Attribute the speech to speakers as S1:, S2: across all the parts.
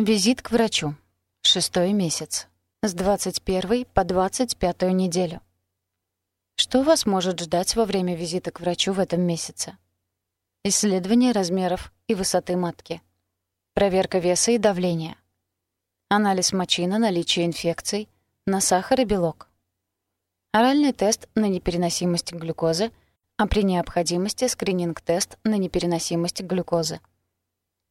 S1: Визит к врачу. Шестой месяц. С 21 по 25 неделю. Что вас может ждать во время визита к врачу в этом месяце? Исследование размеров и высоты матки. Проверка веса и давления. Анализ мочи на наличие инфекций, на сахар и белок. Оральный тест на непереносимость глюкозы, а при необходимости скрининг-тест на непереносимость глюкозы.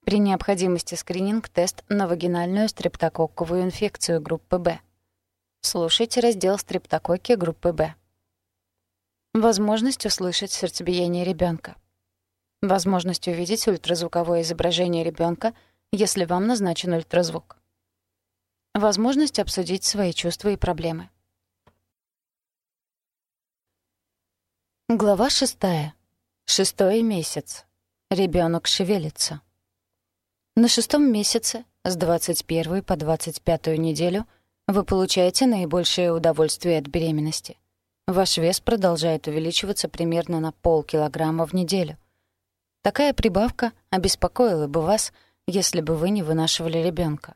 S1: При необходимости скрининг-тест на вагинальную стрептококковую инфекцию группы Б. Слушайте раздел стрептококки группы Б. Возможность услышать сердцебиение ребенка. Возможность увидеть ультразвуковое изображение ребенка, если вам назначен ультразвук. Возможность обсудить свои чувства и проблемы. Глава шестая. Шестой месяц. Ребенок шевелится. На шестом месяце, с 21 по 25 неделю, вы получаете наибольшее удовольствие от беременности. Ваш вес продолжает увеличиваться примерно на полкилограмма в неделю. Такая прибавка обеспокоила бы вас, если бы вы не вынашивали ребенка.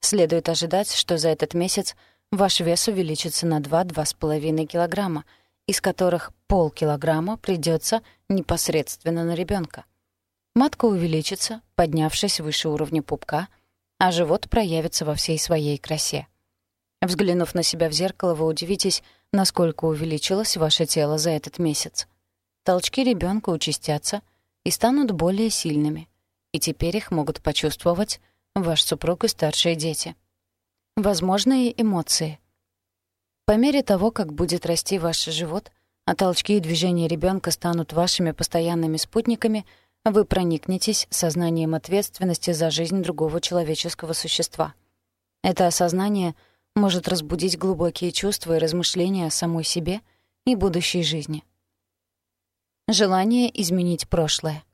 S1: Следует ожидать, что за этот месяц ваш вес увеличится на 2-2,5 килограмма, из которых полкилограмма придется непосредственно на ребенка. Матка увеличится, поднявшись выше уровня пупка, а живот проявится во всей своей красе. Взглянув на себя в зеркало, вы удивитесь, насколько увеличилось ваше тело за этот месяц. Толчки ребенка участятся и станут более сильными, и теперь их могут почувствовать ваш супруг и старшие дети. Возможные эмоции. По мере того, как будет расти ваш живот, а толчки и движения ребенка станут вашими постоянными спутниками — вы проникнетесь сознанием ответственности за жизнь другого человеческого существа. Это осознание может разбудить глубокие чувства и размышления о самой себе и будущей жизни. Желание изменить прошлое.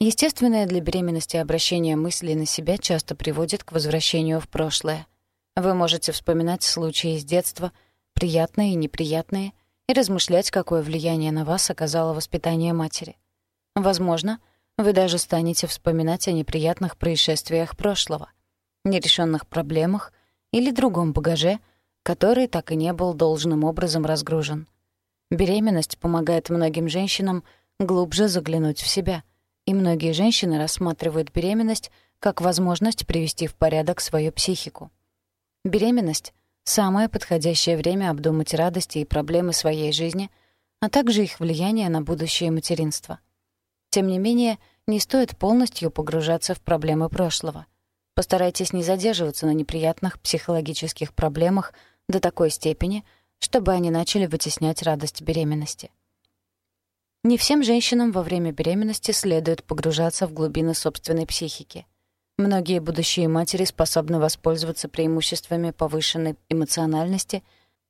S1: Естественное для беременности обращение мыслей на себя часто приводит к возвращению в прошлое. Вы можете вспоминать случаи из детства, приятные и неприятные, и размышлять, какое влияние на вас оказало воспитание матери. Возможно, вы даже станете вспоминать о неприятных происшествиях прошлого, нерешенных проблемах или другом багаже, который так и не был должным образом разгружен. Беременность помогает многим женщинам глубже заглянуть в себя, и многие женщины рассматривают беременность как возможность привести в порядок свою психику. Беременность — самое подходящее время обдумать радости и проблемы своей жизни, а также их влияние на будущее материнство — тем не менее, не стоит полностью погружаться в проблемы прошлого. Постарайтесь не задерживаться на неприятных психологических проблемах до такой степени, чтобы они начали вытеснять радость беременности. Не всем женщинам во время беременности следует погружаться в глубины собственной психики. Многие будущие матери способны воспользоваться преимуществами повышенной эмоциональности,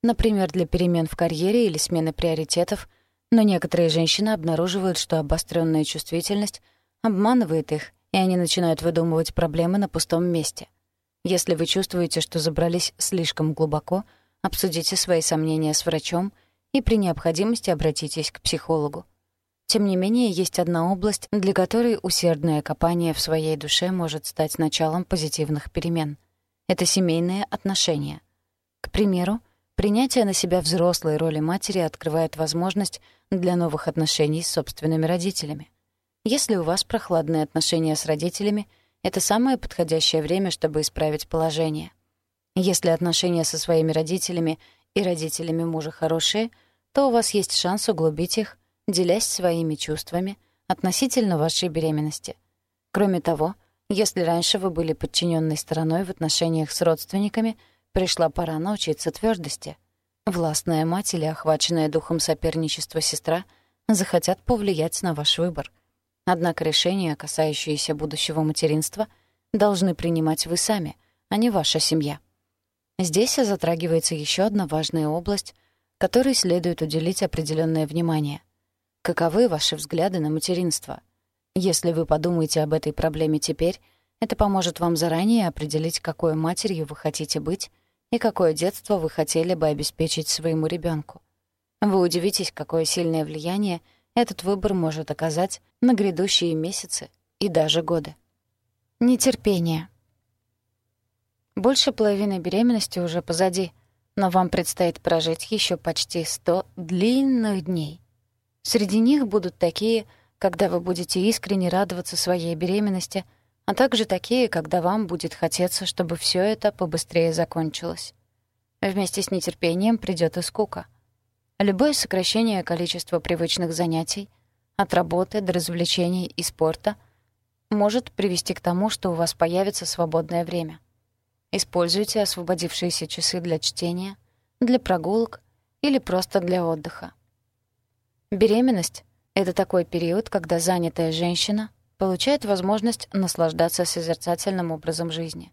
S1: например, для перемен в карьере или смены приоритетов — но некоторые женщины обнаруживают, что обостренная чувствительность обманывает их, и они начинают выдумывать проблемы на пустом месте. Если вы чувствуете, что забрались слишком глубоко, обсудите свои сомнения с врачом и при необходимости обратитесь к психологу. Тем не менее, есть одна область, для которой усердное копание в своей душе может стать началом позитивных перемен. Это семейные отношения. К примеру, Принятие на себя взрослой роли матери открывает возможность для новых отношений с собственными родителями. Если у вас прохладные отношения с родителями, это самое подходящее время, чтобы исправить положение. Если отношения со своими родителями и родителями мужа хорошие, то у вас есть шанс углубить их, делясь своими чувствами относительно вашей беременности. Кроме того, если раньше вы были подчиненной стороной в отношениях с родственниками — Пришла пора научиться твердости. Властная мать или охваченная духом соперничества сестра захотят повлиять на ваш выбор. Однако решения, касающиеся будущего материнства, должны принимать вы сами, а не ваша семья. Здесь затрагивается еще одна важная область, которой следует уделить определенное внимание. Каковы ваши взгляды на материнство? Если вы подумаете об этой проблеме теперь, это поможет вам заранее определить, какой матерью вы хотите быть и какое детство вы хотели бы обеспечить своему ребенку. Вы удивитесь, какое сильное влияние этот выбор может оказать на грядущие месяцы и даже годы. Нетерпение. Больше половины беременности уже позади, но вам предстоит прожить еще почти 100 длинных дней. Среди них будут такие, когда вы будете искренне радоваться своей беременности, а также такие, когда вам будет хотеться, чтобы все это побыстрее закончилось. Вместе с нетерпением придет и скука. Любое сокращение количества привычных занятий, от работы до развлечений и спорта, может привести к тому, что у вас появится свободное время — Используйте освободившиеся часы для чтения, для прогулок или просто для отдыха. Беременность — это такой период, когда занятая женщина получает возможность наслаждаться созерцательным образом жизни.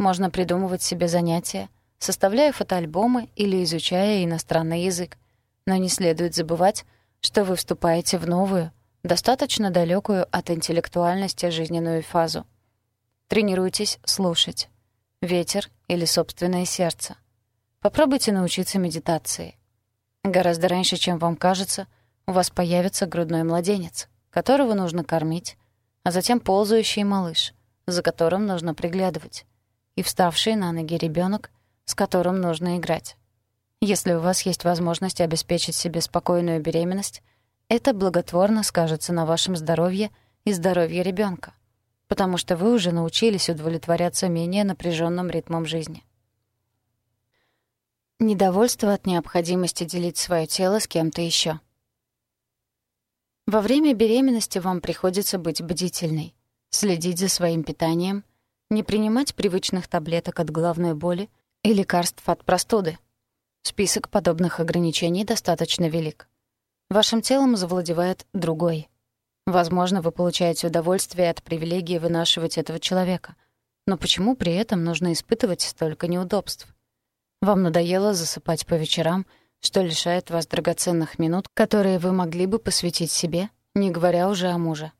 S1: Можно придумывать себе занятия, составляя фотоальбомы или изучая иностранный язык, но не следует забывать, что вы вступаете в новую, достаточно далекую от интеллектуальности жизненную фазу. Тренируйтесь слушать ветер или собственное сердце. Попробуйте научиться медитации. Гораздо раньше, чем вам кажется, у вас появится грудной младенец, которого нужно кормить, а затем ползающий малыш, за которым нужно приглядывать, и вставший на ноги ребенок, с которым нужно играть. Если у вас есть возможность обеспечить себе спокойную беременность, это благотворно скажется на вашем здоровье и здоровье ребенка потому что вы уже научились удовлетворяться менее напряженным ритмом жизни. Недовольство от необходимости делить свое тело с кем-то еще. Во время беременности вам приходится быть бдительной, следить за своим питанием, не принимать привычных таблеток от головной боли и лекарств от простуды. Список подобных ограничений достаточно велик. Вашим телом завладевает другой — Возможно, вы получаете удовольствие от привилегии вынашивать этого человека. Но почему при этом нужно испытывать столько неудобств? Вам надоело засыпать по вечерам, что лишает вас драгоценных минут, которые вы могли бы посвятить себе, не говоря уже о муже.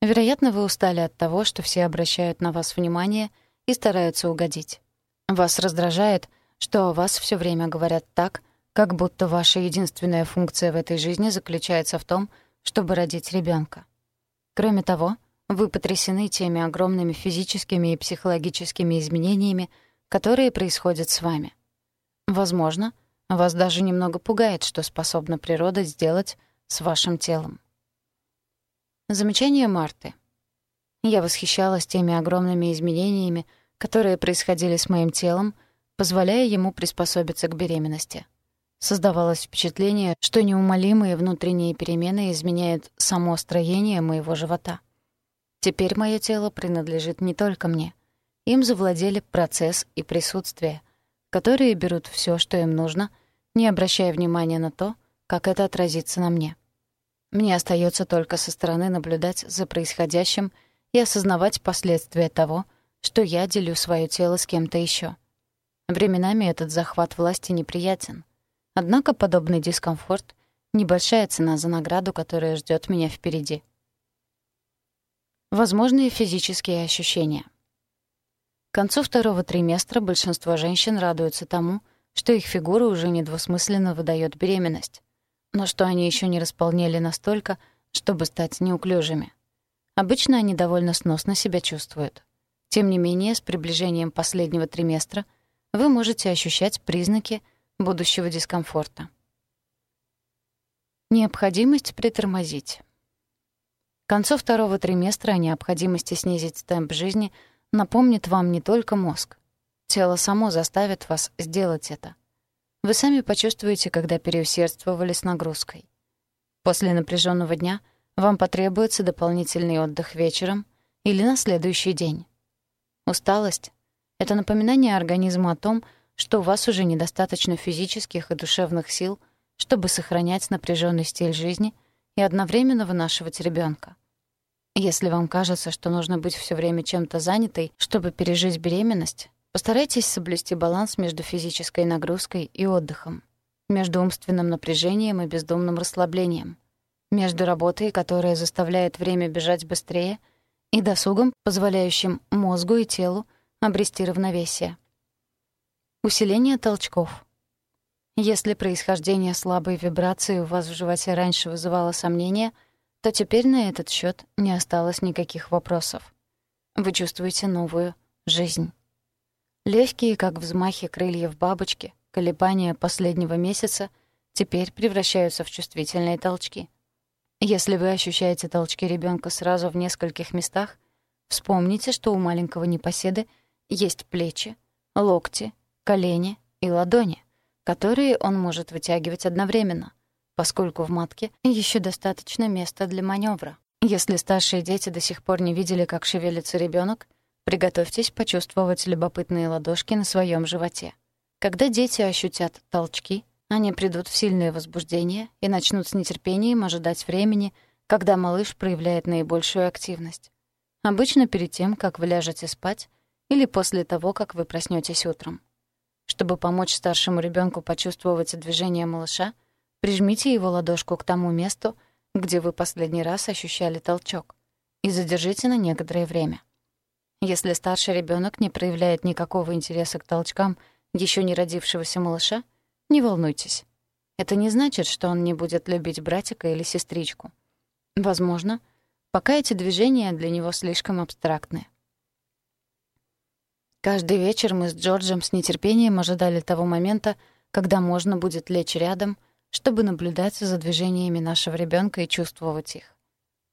S1: Вероятно, вы устали от того, что все обращают на вас внимание и стараются угодить. Вас раздражает, что о вас все время говорят так, как будто ваша единственная функция в этой жизни заключается в том, чтобы родить ребенка. Кроме того, вы потрясены теми огромными физическими и психологическими изменениями, которые происходят с вами. Возможно, вас даже немного пугает, что способна природа сделать с вашим телом. Замечание Марты. Я восхищалась теми огромными изменениями, которые происходили с моим телом, позволяя ему приспособиться к беременности. Создавалось впечатление, что неумолимые внутренние перемены изменяют само строение моего живота. Теперь мое тело принадлежит не только мне. Им завладели процесс и присутствие, которые берут все, что им нужно, не обращая внимания на то, как это отразится на мне. Мне остается только со стороны наблюдать за происходящим и осознавать последствия того, что я делю свое тело с кем-то еще. Временами этот захват власти неприятен — Однако подобный дискомфорт — небольшая цена за награду, которая ждет меня впереди. Возможные физические ощущения. Концу второго триместра большинство женщин радуются тому, что их фигура уже недвусмысленно выдает беременность, но что они еще не располнели настолько, чтобы стать неуклюжими. Обычно они довольно сносно себя чувствуют. Тем не менее, с приближением последнего триместра вы можете ощущать признаки — будущего дискомфорта. Необходимость притормозить. К концу второго триместра о необходимости снизить темп жизни напомнит вам не только мозг. Тело само заставит вас сделать это. Вы сами почувствуете, когда переусердствовали с нагрузкой. После напряженного дня вам потребуется дополнительный отдых вечером или на следующий день. Усталость — это напоминание организму о том, что у вас уже недостаточно физических и душевных сил, чтобы сохранять напряженный стиль жизни и одновременно вынашивать ребенка. Если вам кажется, что нужно быть все время чем-то занятой, чтобы пережить беременность, постарайтесь соблюсти баланс между физической нагрузкой и отдыхом, между умственным напряжением и бездумным расслаблением, между работой, которая заставляет время бежать быстрее, и досугом, позволяющим мозгу и телу обрести равновесие. Усиление толчков. Если происхождение слабой вибрации у вас в животе раньше вызывало сомнения, то теперь на этот счет не осталось никаких вопросов. Вы чувствуете новую жизнь. Легкие, как взмахи крыльев бабочки, колебания последнего месяца теперь превращаются в чувствительные толчки. Если вы ощущаете толчки ребенка сразу в нескольких местах, вспомните, что у маленького непоседы есть плечи, локти, колени и ладони, которые он может вытягивать одновременно, поскольку в матке еще достаточно места для маневра. Если старшие дети до сих пор не видели, как шевелится ребенок, приготовьтесь почувствовать любопытные ладошки на своем животе. Когда дети ощутят толчки, они придут в сильное возбуждение и начнут с нетерпением ожидать времени, когда малыш проявляет наибольшую активность. Обычно перед тем, как вы ляжете спать, или после того, как вы проснётесь утром. Чтобы помочь старшему ребёнку почувствовать движение малыша, прижмите его ладошку к тому месту, где вы последний раз ощущали толчок, и задержите на некоторое время. Если старший ребёнок не проявляет никакого интереса к толчкам ещё не родившегося малыша, не волнуйтесь. Это не значит, что он не будет любить братика или сестричку. Возможно, пока эти движения для него слишком абстрактны. Каждый вечер мы с Джорджем с нетерпением ожидали того момента, когда можно будет лечь рядом, чтобы наблюдать за движениями нашего ребенка и чувствовать их.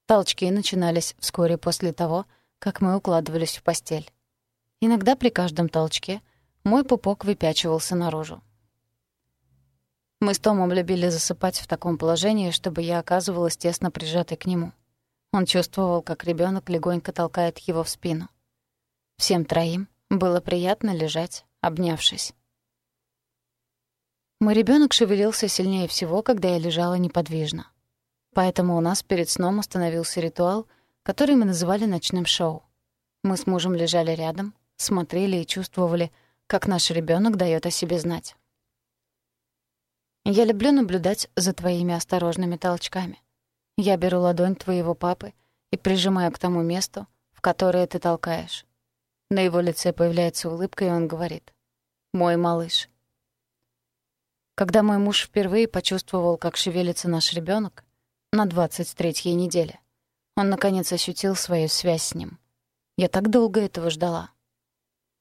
S1: Толчки начинались вскоре после того, как мы укладывались в постель. Иногда при каждом толчке мой пупок выпячивался наружу. Мы с Томом любили засыпать в таком положении, чтобы я оказывалась тесно прижатой к нему. Он чувствовал, как ребенок легонько толкает его в спину. Всем троим было приятно лежать, обнявшись. Мой ребенок шевелился сильнее всего, когда я лежала неподвижно. Поэтому у нас перед сном установился ритуал, который мы называли ночным шоу. Мы с мужем лежали рядом, смотрели и чувствовали, как наш ребенок дает о себе знать. Я люблю наблюдать за твоими осторожными толчками. Я беру ладонь твоего папы и прижимаю к тому месту, в которое ты толкаешь. На его лице появляется улыбка, и он говорит «Мой малыш». Когда мой муж впервые почувствовал, как шевелится наш ребенок на 23-й неделе, он, наконец, ощутил свою связь с ним. Я так долго этого ждала.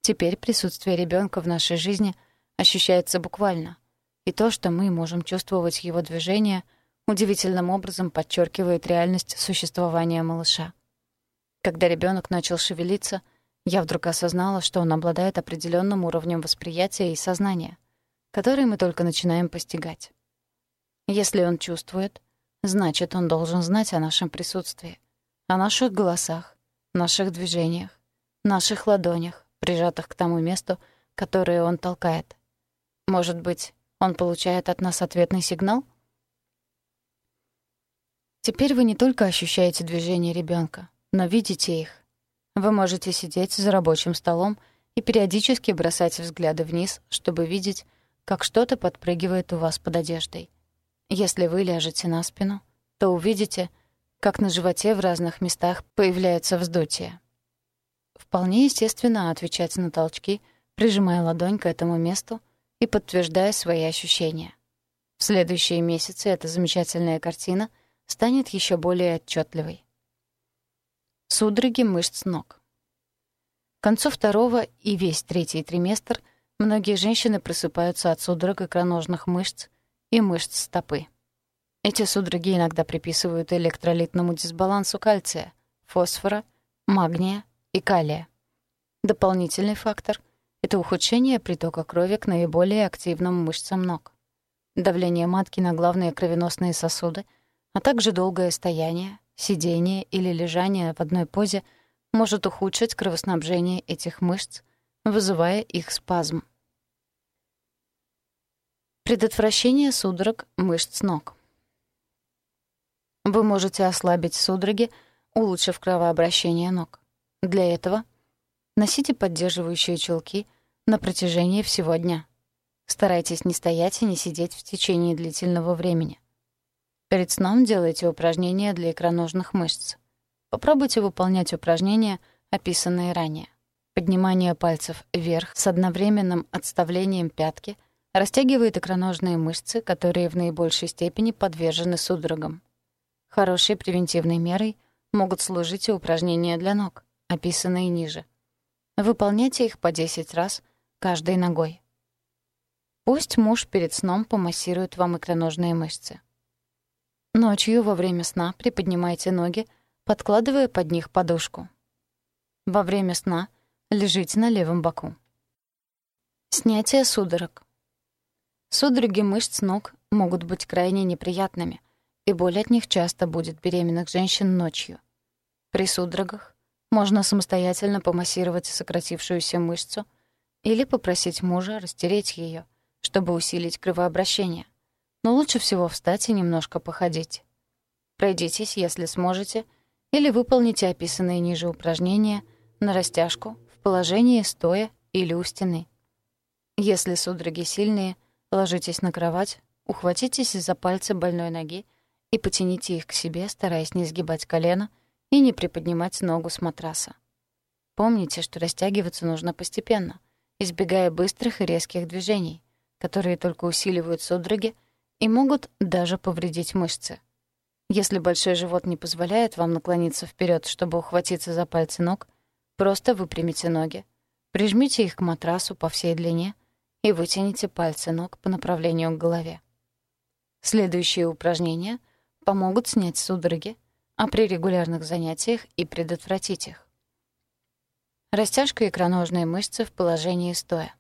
S1: Теперь присутствие ребенка в нашей жизни ощущается буквально, и то, что мы можем чувствовать его движение, удивительным образом подчеркивает реальность существования малыша. Когда ребенок начал шевелиться, я вдруг осознала, что он обладает определенным уровнем восприятия и сознания, который мы только начинаем постигать. Если он чувствует, значит, он должен знать о нашем присутствии, о наших голосах, наших движениях, наших ладонях, прижатых к тому месту, которое он толкает. Может быть, он получает от нас ответный сигнал? Теперь вы не только ощущаете движение ребенка, но видите их. Вы можете сидеть за рабочим столом и периодически бросать взгляды вниз, чтобы видеть, как что-то подпрыгивает у вас под одеждой. Если вы ляжете на спину, то увидите, как на животе в разных местах появляется вздутие. Вполне естественно отвечать на толчки, прижимая ладонь к этому месту — и подтверждая свои ощущения. В следующие месяцы эта замечательная картина станет еще более отчетливой. Судороги мышц ног. К концу второго и весь третий триместр многие женщины просыпаются от судорог икроножных мышц и мышц стопы. Эти судороги иногда приписывают электролитному дисбалансу кальция, фосфора, магния и калия. Дополнительный фактор — это ухудшение притока крови к наиболее активным мышцам ног. Давление матки на главные кровеносные сосуды, а также долгое стояние, сидение или лежание в одной позе может ухудшить кровоснабжение этих мышц, вызывая их спазм. Предотвращение судорог мышц ног. Вы можете ослабить судороги, улучшив кровообращение ног. Для этого Носите поддерживающие чулки на протяжении всего дня. Старайтесь не стоять и не сидеть в течение длительного времени. Перед сном делайте упражнения для икроножных мышц. Попробуйте выполнять упражнения, описанные ранее. Поднимание пальцев вверх с одновременным отставлением пятки растягивает икроножные мышцы, которые в наибольшей степени подвержены судорогам. Хорошей превентивной мерой могут служить и упражнения для ног, описанные ниже. Выполняйте их по 10 раз, каждой ногой. Пусть муж перед сном помассирует вам икроножные мышцы. Ночью во время сна приподнимайте ноги, подкладывая под них подушку. Во время сна лежите на левом боку. Снятие судорог. Судороги мышц ног могут быть крайне неприятными, и боль от них часто будет беременных женщин ночью. При судорогах можно самостоятельно помассировать сократившуюся мышцу или попросить мужа растереть ее, чтобы усилить кровообращение но лучше всего встать и немножко походить. Пройдитесь, если сможете, или выполните описанные ниже упражнения на растяжку в положении стоя или у стены. Если судороги сильные, ложитесь на кровать, ухватитесь за пальцы больной ноги и потяните их к себе, стараясь не сгибать колено и не приподнимать ногу с матраса. Помните, что растягиваться нужно постепенно, избегая быстрых и резких движений, которые только усиливают судороги и могут даже повредить мышцы. Если большой живот не позволяет вам наклониться вперед, чтобы ухватиться за пальцы ног, просто выпрямите ноги, прижмите их к матрасу по всей длине и вытяните пальцы ног по направлению к голове. Следующие упражнения помогут снять судороги, а при регулярных занятиях и предотвратить их. Растяжка икроножной мышцы в положении стоя.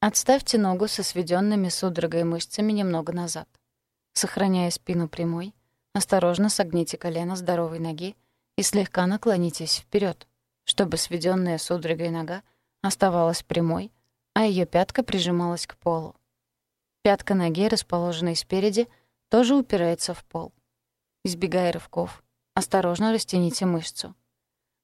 S1: Отставьте ногу со сведенными судорогой мышцами немного назад. Сохраняя спину прямой, осторожно согните колено здоровой ноги и слегка наклонитесь вперед, чтобы сведенная судорогой нога оставалась прямой, а ее пятка прижималась к полу. Пятка ноги, расположенной спереди, тоже упирается в пол. Избегая рывков, осторожно растяните мышцу.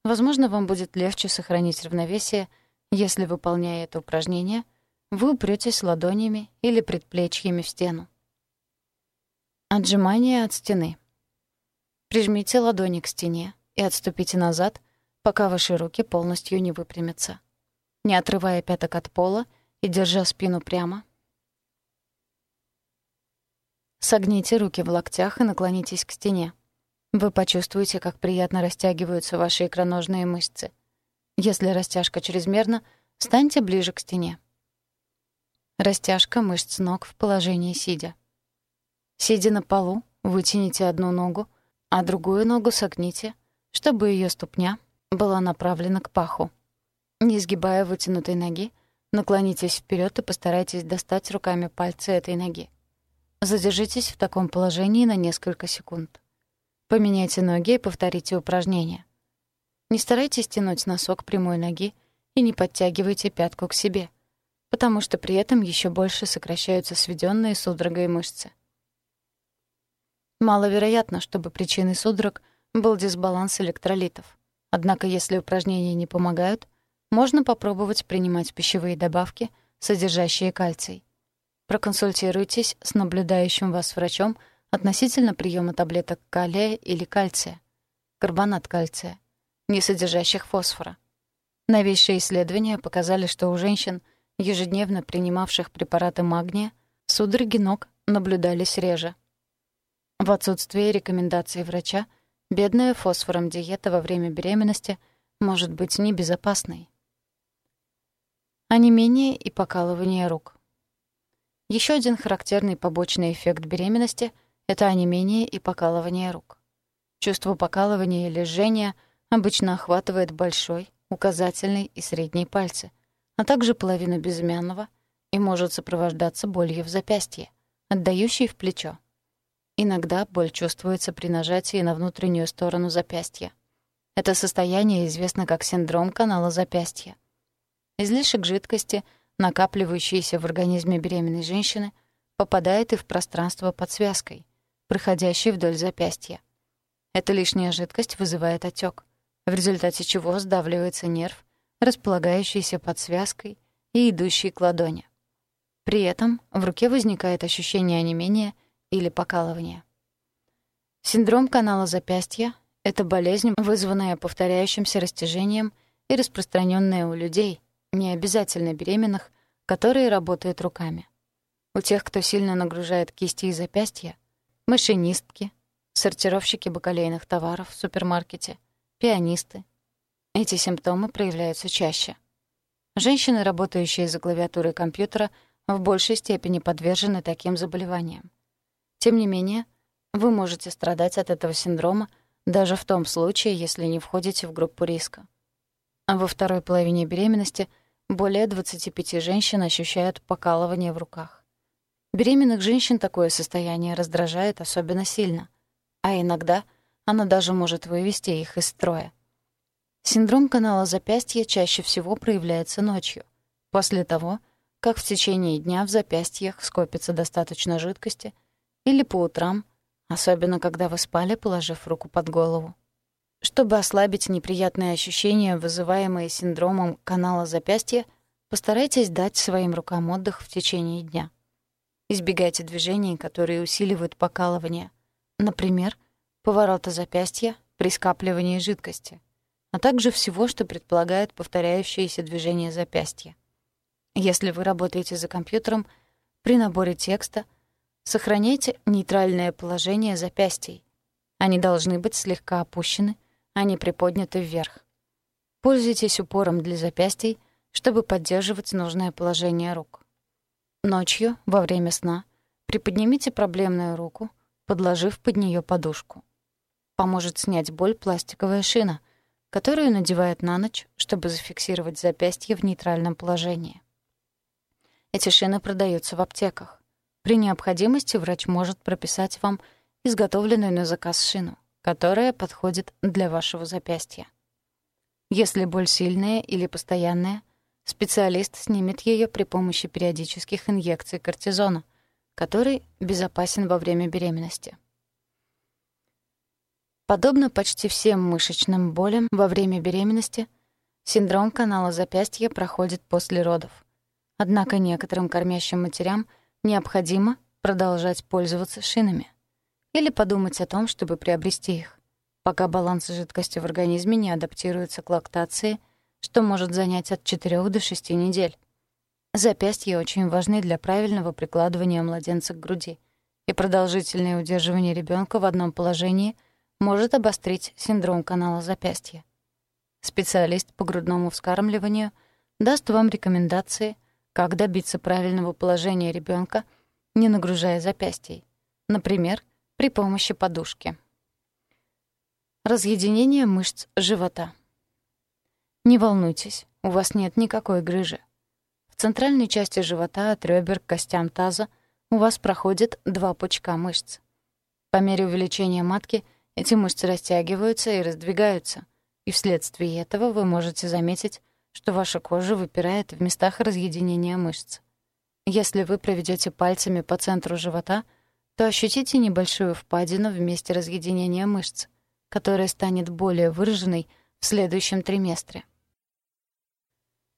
S1: Возможно, вам будет легче сохранить равновесие, если, выполняя это упражнение, вы упретесь ладонями или предплечьями в стену. Отжимание от стены. Прижмите ладони к стене и отступите назад, пока ваши руки полностью не выпрямятся. Не отрывая пяток от пола и держа спину прямо, согните руки в локтях и наклонитесь к стене. Вы почувствуете, как приятно растягиваются ваши икроножные мышцы. Если растяжка чрезмерна, встаньте ближе к стене. Растяжка мышц ног в положении сидя. Сидя на полу, вытяните одну ногу, а другую ногу согните, чтобы ее ступня была направлена к паху. Не сгибая вытянутой ноги, наклонитесь вперед и постарайтесь достать руками пальцы этой ноги. Задержитесь в таком положении на несколько секунд. Поменяйте ноги и повторите упражнение. Не старайтесь тянуть носок прямой ноги и не подтягивайте пятку к себе — потому что при этом еще больше сокращаются сведенные судорогой мышцы. Маловероятно, чтобы причиной судорог был дисбаланс электролитов. Однако, если упражнения не помогают, можно попробовать принимать пищевые добавки, содержащие кальций. Проконсультируйтесь с наблюдающим вас врачом относительно приема таблеток калия или кальция, карбонат кальция, не содержащих фосфора. Новейшие исследования показали, что у женщин – ежедневно принимавших препараты магния, судороги ног наблюдались реже. В отсутствие рекомендаций врача, бедная фосфором диета во время беременности может быть небезопасной. Онемение и покалывание рук. Еще один характерный побочный эффект беременности — это онемение и покалывание рук. Чувство покалывания или жжения обычно охватывает большой, указательный и средний пальцы — а также половину безымянного и может сопровождаться болью в запястье, отдающей в плечо. Иногда боль чувствуется при нажатии на внутреннюю сторону запястья. Это состояние известно как синдром канала запястья. Излишек жидкости, накапливающийся в организме беременной женщины, попадает и в пространство под связкой, проходящей вдоль запястья. Эта лишняя жидкость вызывает отек, в результате чего сдавливается нерв располагающийся под связкой и идущий к ладони. При этом в руке возникает ощущение онемения или покалывания. Синдром канала запястья — это болезнь, вызванная повторяющимся растяжением и распространенная у людей, не обязательно беременных, которые работают руками. У тех, кто сильно нагружает кисти и запястья, машинистки, сортировщики бакалейных товаров в супермаркете, пианисты, эти симптомы проявляются чаще. Женщины, работающие за клавиатурой компьютера, в большей степени подвержены таким заболеваниям. Тем не менее, вы можете страдать от этого синдрома даже в том случае, если не входите в группу риска. Во второй половине беременности более 25 женщин ощущают покалывание в руках. Беременных женщин такое состояние раздражает особенно сильно, а иногда оно даже может вывести их из строя. Синдром канала запястья чаще всего проявляется ночью, после того, как в течение дня в запястьях скопится достаточно жидкости, или по утрам, особенно когда вы спали, положив руку под голову. Чтобы ослабить неприятные ощущения, вызываемые синдромом канала запястья, постарайтесь дать своим рукам отдых в течение дня. Избегайте движений, которые усиливают покалывание. Например, поворота запястья при скапливании жидкости, а также всего, что предполагает повторяющиеся движения запястья. Если вы работаете за компьютером, при наборе текста сохраняйте нейтральное положение запястий. Они должны быть слегка опущены, они приподняты вверх. Пользуйтесь упором для запястий, чтобы поддерживать нужное положение рук. Ночью, во время сна, приподнимите проблемную руку, подложив под нее подушку. Поможет снять боль пластиковая шина, которую надевают на ночь, чтобы зафиксировать запястье в нейтральном положении. Эти шины продаются в аптеках. При необходимости врач может прописать вам изготовленную на заказ шину которая подходит для вашего запястья. Если боль сильная или постоянная, специалист снимет ее при помощи периодических инъекций кортизона, который безопасен во время беременности. Подобно почти всем мышечным болям во время беременности, синдром канала запястья проходит после родов. Однако некоторым кормящим матерям необходимо продолжать пользоваться шинами или подумать о том, чтобы приобрести их, пока баланс жидкости в организме не адаптируется к лактации, что может занять от 4 до 6 недель. Запястья очень важны для правильного прикладывания младенца к груди, и продолжительное удерживание ребенка в одном положении может обострить синдром канала запястья. Специалист по грудному вскармливанию даст вам рекомендации, как добиться правильного положения ребенка, не нагружая запястьей. Например, при помощи подушки. Разъединение мышц живота. Не волнуйтесь, у вас нет никакой грыжи. В центральной части живота от ребер к костям таза у вас проходит два пучка мышц. По мере увеличения матки эти мышцы растягиваются и раздвигаются, и вследствие этого вы можете заметить, что ваша кожа выпирает в местах разъединения мышц. Если вы проведете пальцами по центру живота — то ощутите небольшую впадину в месте разъединения мышц, которая станет более выраженной в следующем триместре.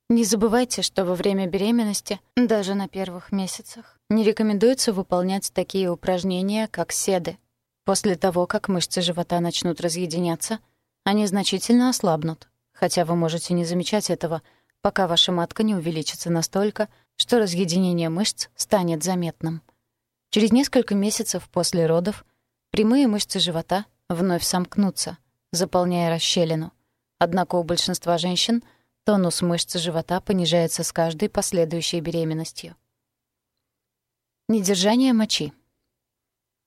S1: Не забывайте, что во время беременности, даже на первых месяцах, не рекомендуется выполнять такие упражнения, как седы. После того, как мышцы живота начнут разъединяться, они значительно ослабнут, хотя вы можете не замечать этого, пока ваша матка не увеличится настолько, что разъединение мышц станет заметным. Через несколько месяцев после родов прямые мышцы живота вновь сомкнутся, заполняя расщелину. Однако у большинства женщин тонус мышц живота понижается с каждой последующей беременностью. Недержание мочи.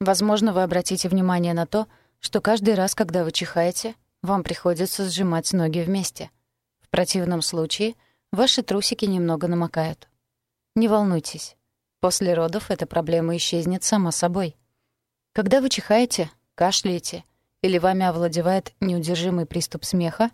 S1: Возможно, вы обратите внимание на то, что каждый раз, когда вы чихаете, вам приходится сжимать ноги вместе. В противном случае ваши трусики немного намокают. Не волнуйтесь, После родов эта проблема исчезнет сама собой. Когда вы чихаете, кашляете или вами овладевает неудержимый приступ смеха,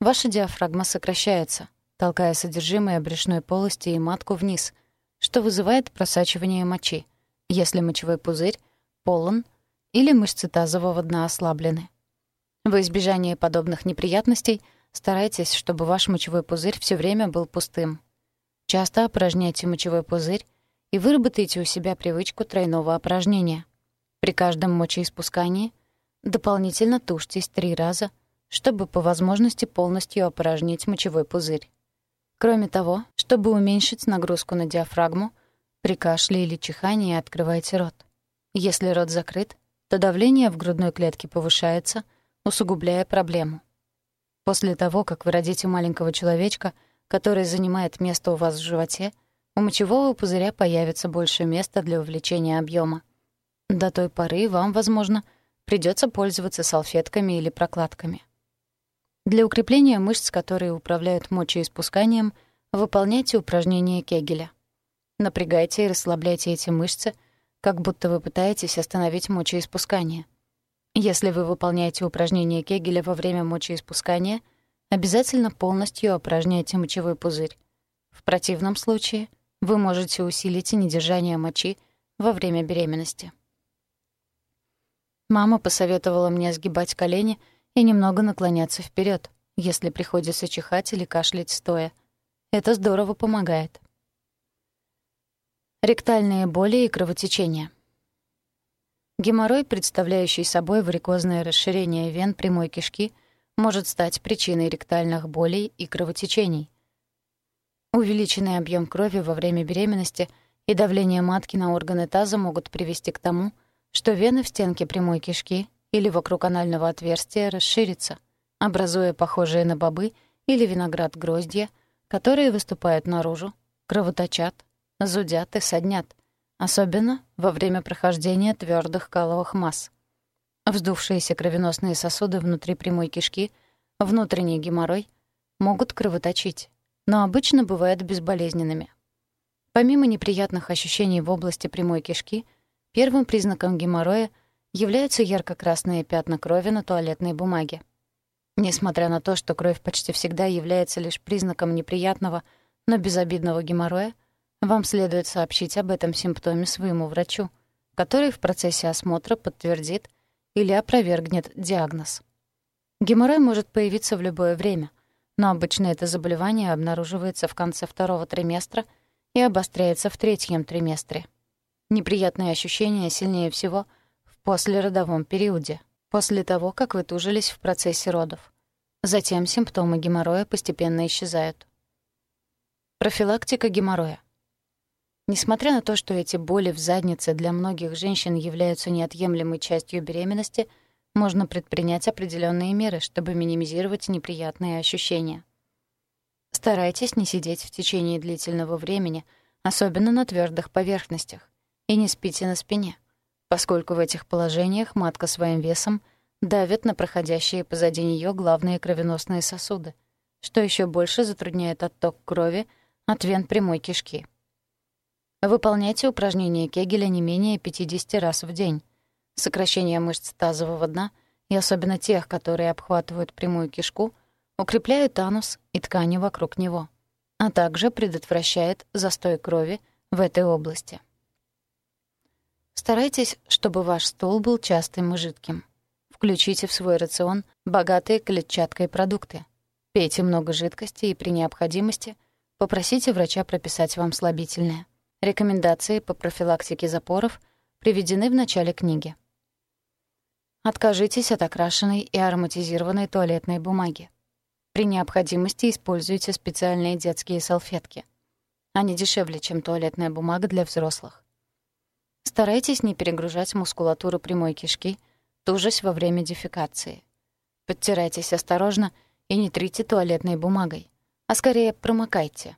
S1: ваша диафрагма сокращается, толкая содержимое брюшной полости и матку вниз, что вызывает просачивание мочи, если мочевой пузырь полон или мышцы тазового дна ослаблены. Во избежание подобных неприятностей старайтесь, чтобы ваш мочевой пузырь все время был пустым. Часто опорожняйте мочевой пузырь и выработайте у себя привычку тройного опорожнения. При каждом мочеиспускании дополнительно тушьтесь три раза, чтобы по возможности полностью опорожнить мочевой пузырь. Кроме того, чтобы уменьшить нагрузку на диафрагму, при кашле или чихании открывайте рот. Если рот закрыт, то давление в грудной клетке повышается, усугубляя проблему. После того, как вы родите маленького человечка, который занимает место у вас в животе, у мочевого пузыря появится больше места для увеличения объема. До той поры вам, возможно, придется пользоваться салфетками или прокладками. Для укрепления мышц, которые управляют мочеиспусканием, выполняйте упражнения Кегеля. Напрягайте и расслабляйте эти мышцы, как будто вы пытаетесь остановить мочеиспускание. Если вы выполняете упражнения Кегеля во время мочеиспускания, обязательно полностью опорожняйте мочевой пузырь. В противном случае вы можете усилить недержание мочи во время беременности. Мама посоветовала мне сгибать колени и немного наклоняться вперед, если приходится чихать или кашлять стоя. Это здорово помогает. Ректальные боли и кровотечения. Геморрой, представляющий собой варикозное расширение вен прямой кишки, может стать причиной ректальных болей и кровотечений. Увеличенный объем крови во время беременности и давление матки на органы таза могут привести к тому, что вены в стенке прямой кишки или вокруг анального отверстия расширятся, образуя похожие на бобы или виноград гроздья, которые выступают наружу, кровоточат, зудят и соднят, особенно во время прохождения твердых каловых масс. Вздувшиеся кровеносные сосуды внутри прямой кишки, внутренний геморрой, могут кровоточить, но обычно бывают безболезненными. Помимо неприятных ощущений в области прямой кишки, первым признаком геморроя являются ярко-красные пятна крови на туалетной бумаге. Несмотря на то, что кровь почти всегда является лишь признаком неприятного, но безобидного геморроя, вам следует сообщить об этом симптоме своему врачу, который в процессе осмотра подтвердит или опровергнет диагноз. Геморрой может появиться в любое время, но обычно это заболевание обнаруживается в конце второго триместра и обостряется в третьем триместре. Неприятные ощущения сильнее всего в послеродовом периоде, после того, как вы тужились в процессе родов. Затем симптомы геморроя постепенно исчезают. Профилактика геморроя. Несмотря на то, что эти боли в заднице для многих женщин являются неотъемлемой частью беременности, можно предпринять определенные меры, чтобы минимизировать неприятные ощущения. Старайтесь не сидеть в течение длительного времени, особенно на твердых поверхностях, и не спите на спине, поскольку в этих положениях матка своим весом давит на проходящие позади нее главные кровеносные сосуды, что еще больше затрудняет отток крови от вен прямой кишки. Выполняйте упражнения Кегеля не менее 50 раз в день. Сокращение мышц тазового дна, и особенно тех, которые обхватывают прямую кишку, укрепляют анус и ткани вокруг него, а также предотвращает застой крови в этой области. Старайтесь, чтобы ваш стол был частым и жидким. Включите в свой рацион богатые клетчаткой продукты. Пейте много жидкости и при необходимости попросите врача прописать вам слабительное. Рекомендации по профилактике запоров приведены в начале книги. Откажитесь от окрашенной и ароматизированной туалетной бумаги. При необходимости используйте специальные детские салфетки. Они дешевле, чем туалетная бумага для взрослых. Старайтесь не перегружать мускулатуру прямой кишки, тужась во время дефекации. Подтирайтесь осторожно и не трите туалетной бумагой, а скорее промокайте.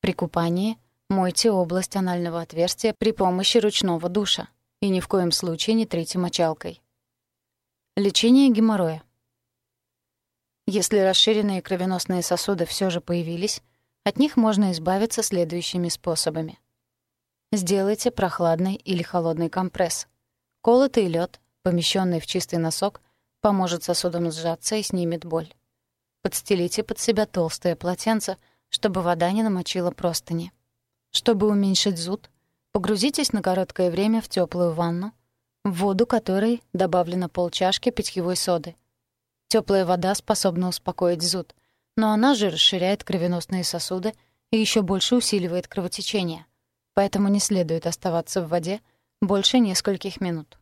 S1: При купании — Мойте область анального отверстия при помощи ручного душа и ни в коем случае не трите мочалкой. Лечение геморроя. Если расширенные кровеносные сосуды все же появились, от них можно избавиться следующими способами. Сделайте прохладный или холодный компресс. Колотый лед, помещенный в чистый носок, поможет сосудам сжаться и снимет боль. Подстелите под себя толстое полотенце, чтобы вода не намочила простыни. Чтобы уменьшить зуд, погрузитесь на короткое время в теплую ванну, в воду которой добавлено полчашки питьевой соды. Теплая вода способна успокоить зуд, но она же расширяет кровеносные сосуды и еще больше усиливает кровотечение, поэтому не следует оставаться в воде больше нескольких минут.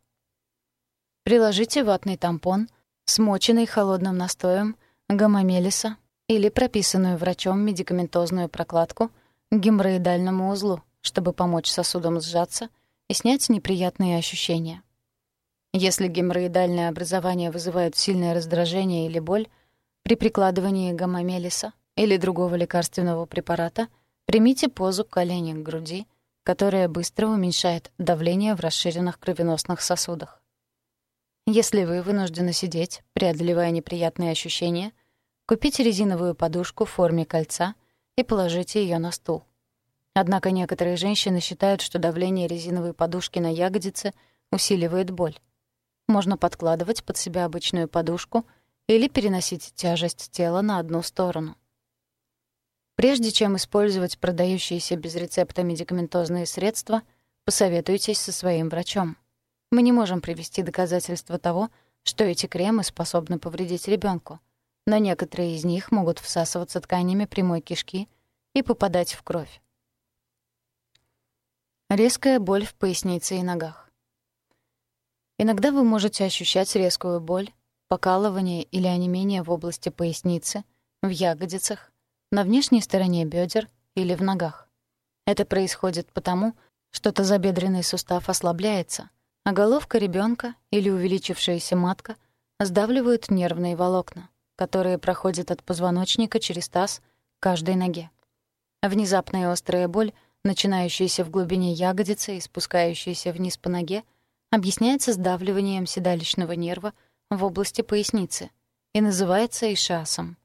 S1: Приложите ватный тампон, смоченный холодным настоем гамамелиса или прописанную врачом медикаментозную прокладку — геморроидальному узлу, чтобы помочь сосудам сжаться и снять неприятные ощущения. Если геморроидальное образование вызывает сильное раздражение или боль, при прикладывании гамамелиса или другого лекарственного препарата, примите позу колени к груди, которая быстро уменьшает давление в расширенных кровеносных сосудах. Если вы вынуждены сидеть, преодолевая неприятные ощущения, купите резиновую подушку в форме кольца и положите ее на стул. Однако некоторые женщины считают, что давление резиновой подушки на ягодице усиливает боль. Можно подкладывать под себя обычную подушку или переносить тяжесть тела на одну сторону. Прежде чем использовать продающиеся без рецепта медикаментозные средства, посоветуйтесь со своим врачом. Мы не можем привести доказательства того, что эти кремы способны повредить ребенку, но некоторые из них могут всасываться тканями прямой кишки и попадать в кровь. Резкая боль в пояснице и ногах. Иногда вы можете ощущать резкую боль, покалывание или онемение в области поясницы, в ягодицах, на внешней стороне бедер или в ногах. Это происходит потому, что тазобедренный сустав ослабляется, а головка ребенка или увеличившаяся матка сдавливают нервные волокна, которые проходят от позвоночника через таз к каждой ноге. Внезапная острая боль — начинающаяся в глубине ягодицы и спускающаяся вниз по ноге, объясняется сдавливанием седалищного нерва в области поясницы и называется ишиасом.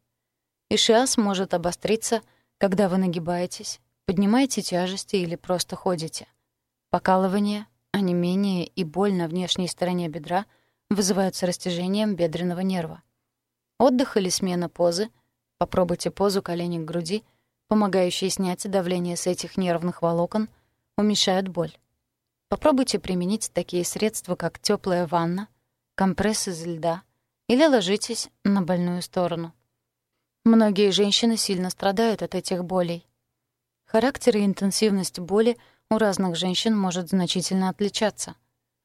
S1: Ишиас может обостриться, когда вы нагибаетесь, поднимаете тяжести или просто ходите. Покалывание, онемение и боль на внешней стороне бедра вызываются растяжением бедренного нерва. Отдых или смена позы, попробуйте позу колени к груди — помогающие снять давление с этих нервных волокон, уменьшают боль. Попробуйте применить такие средства, как теплая ванна, компресс из льда или ложитесь на больную сторону. Многие женщины сильно страдают от этих болей. Характер и интенсивность боли у разных женщин может значительно отличаться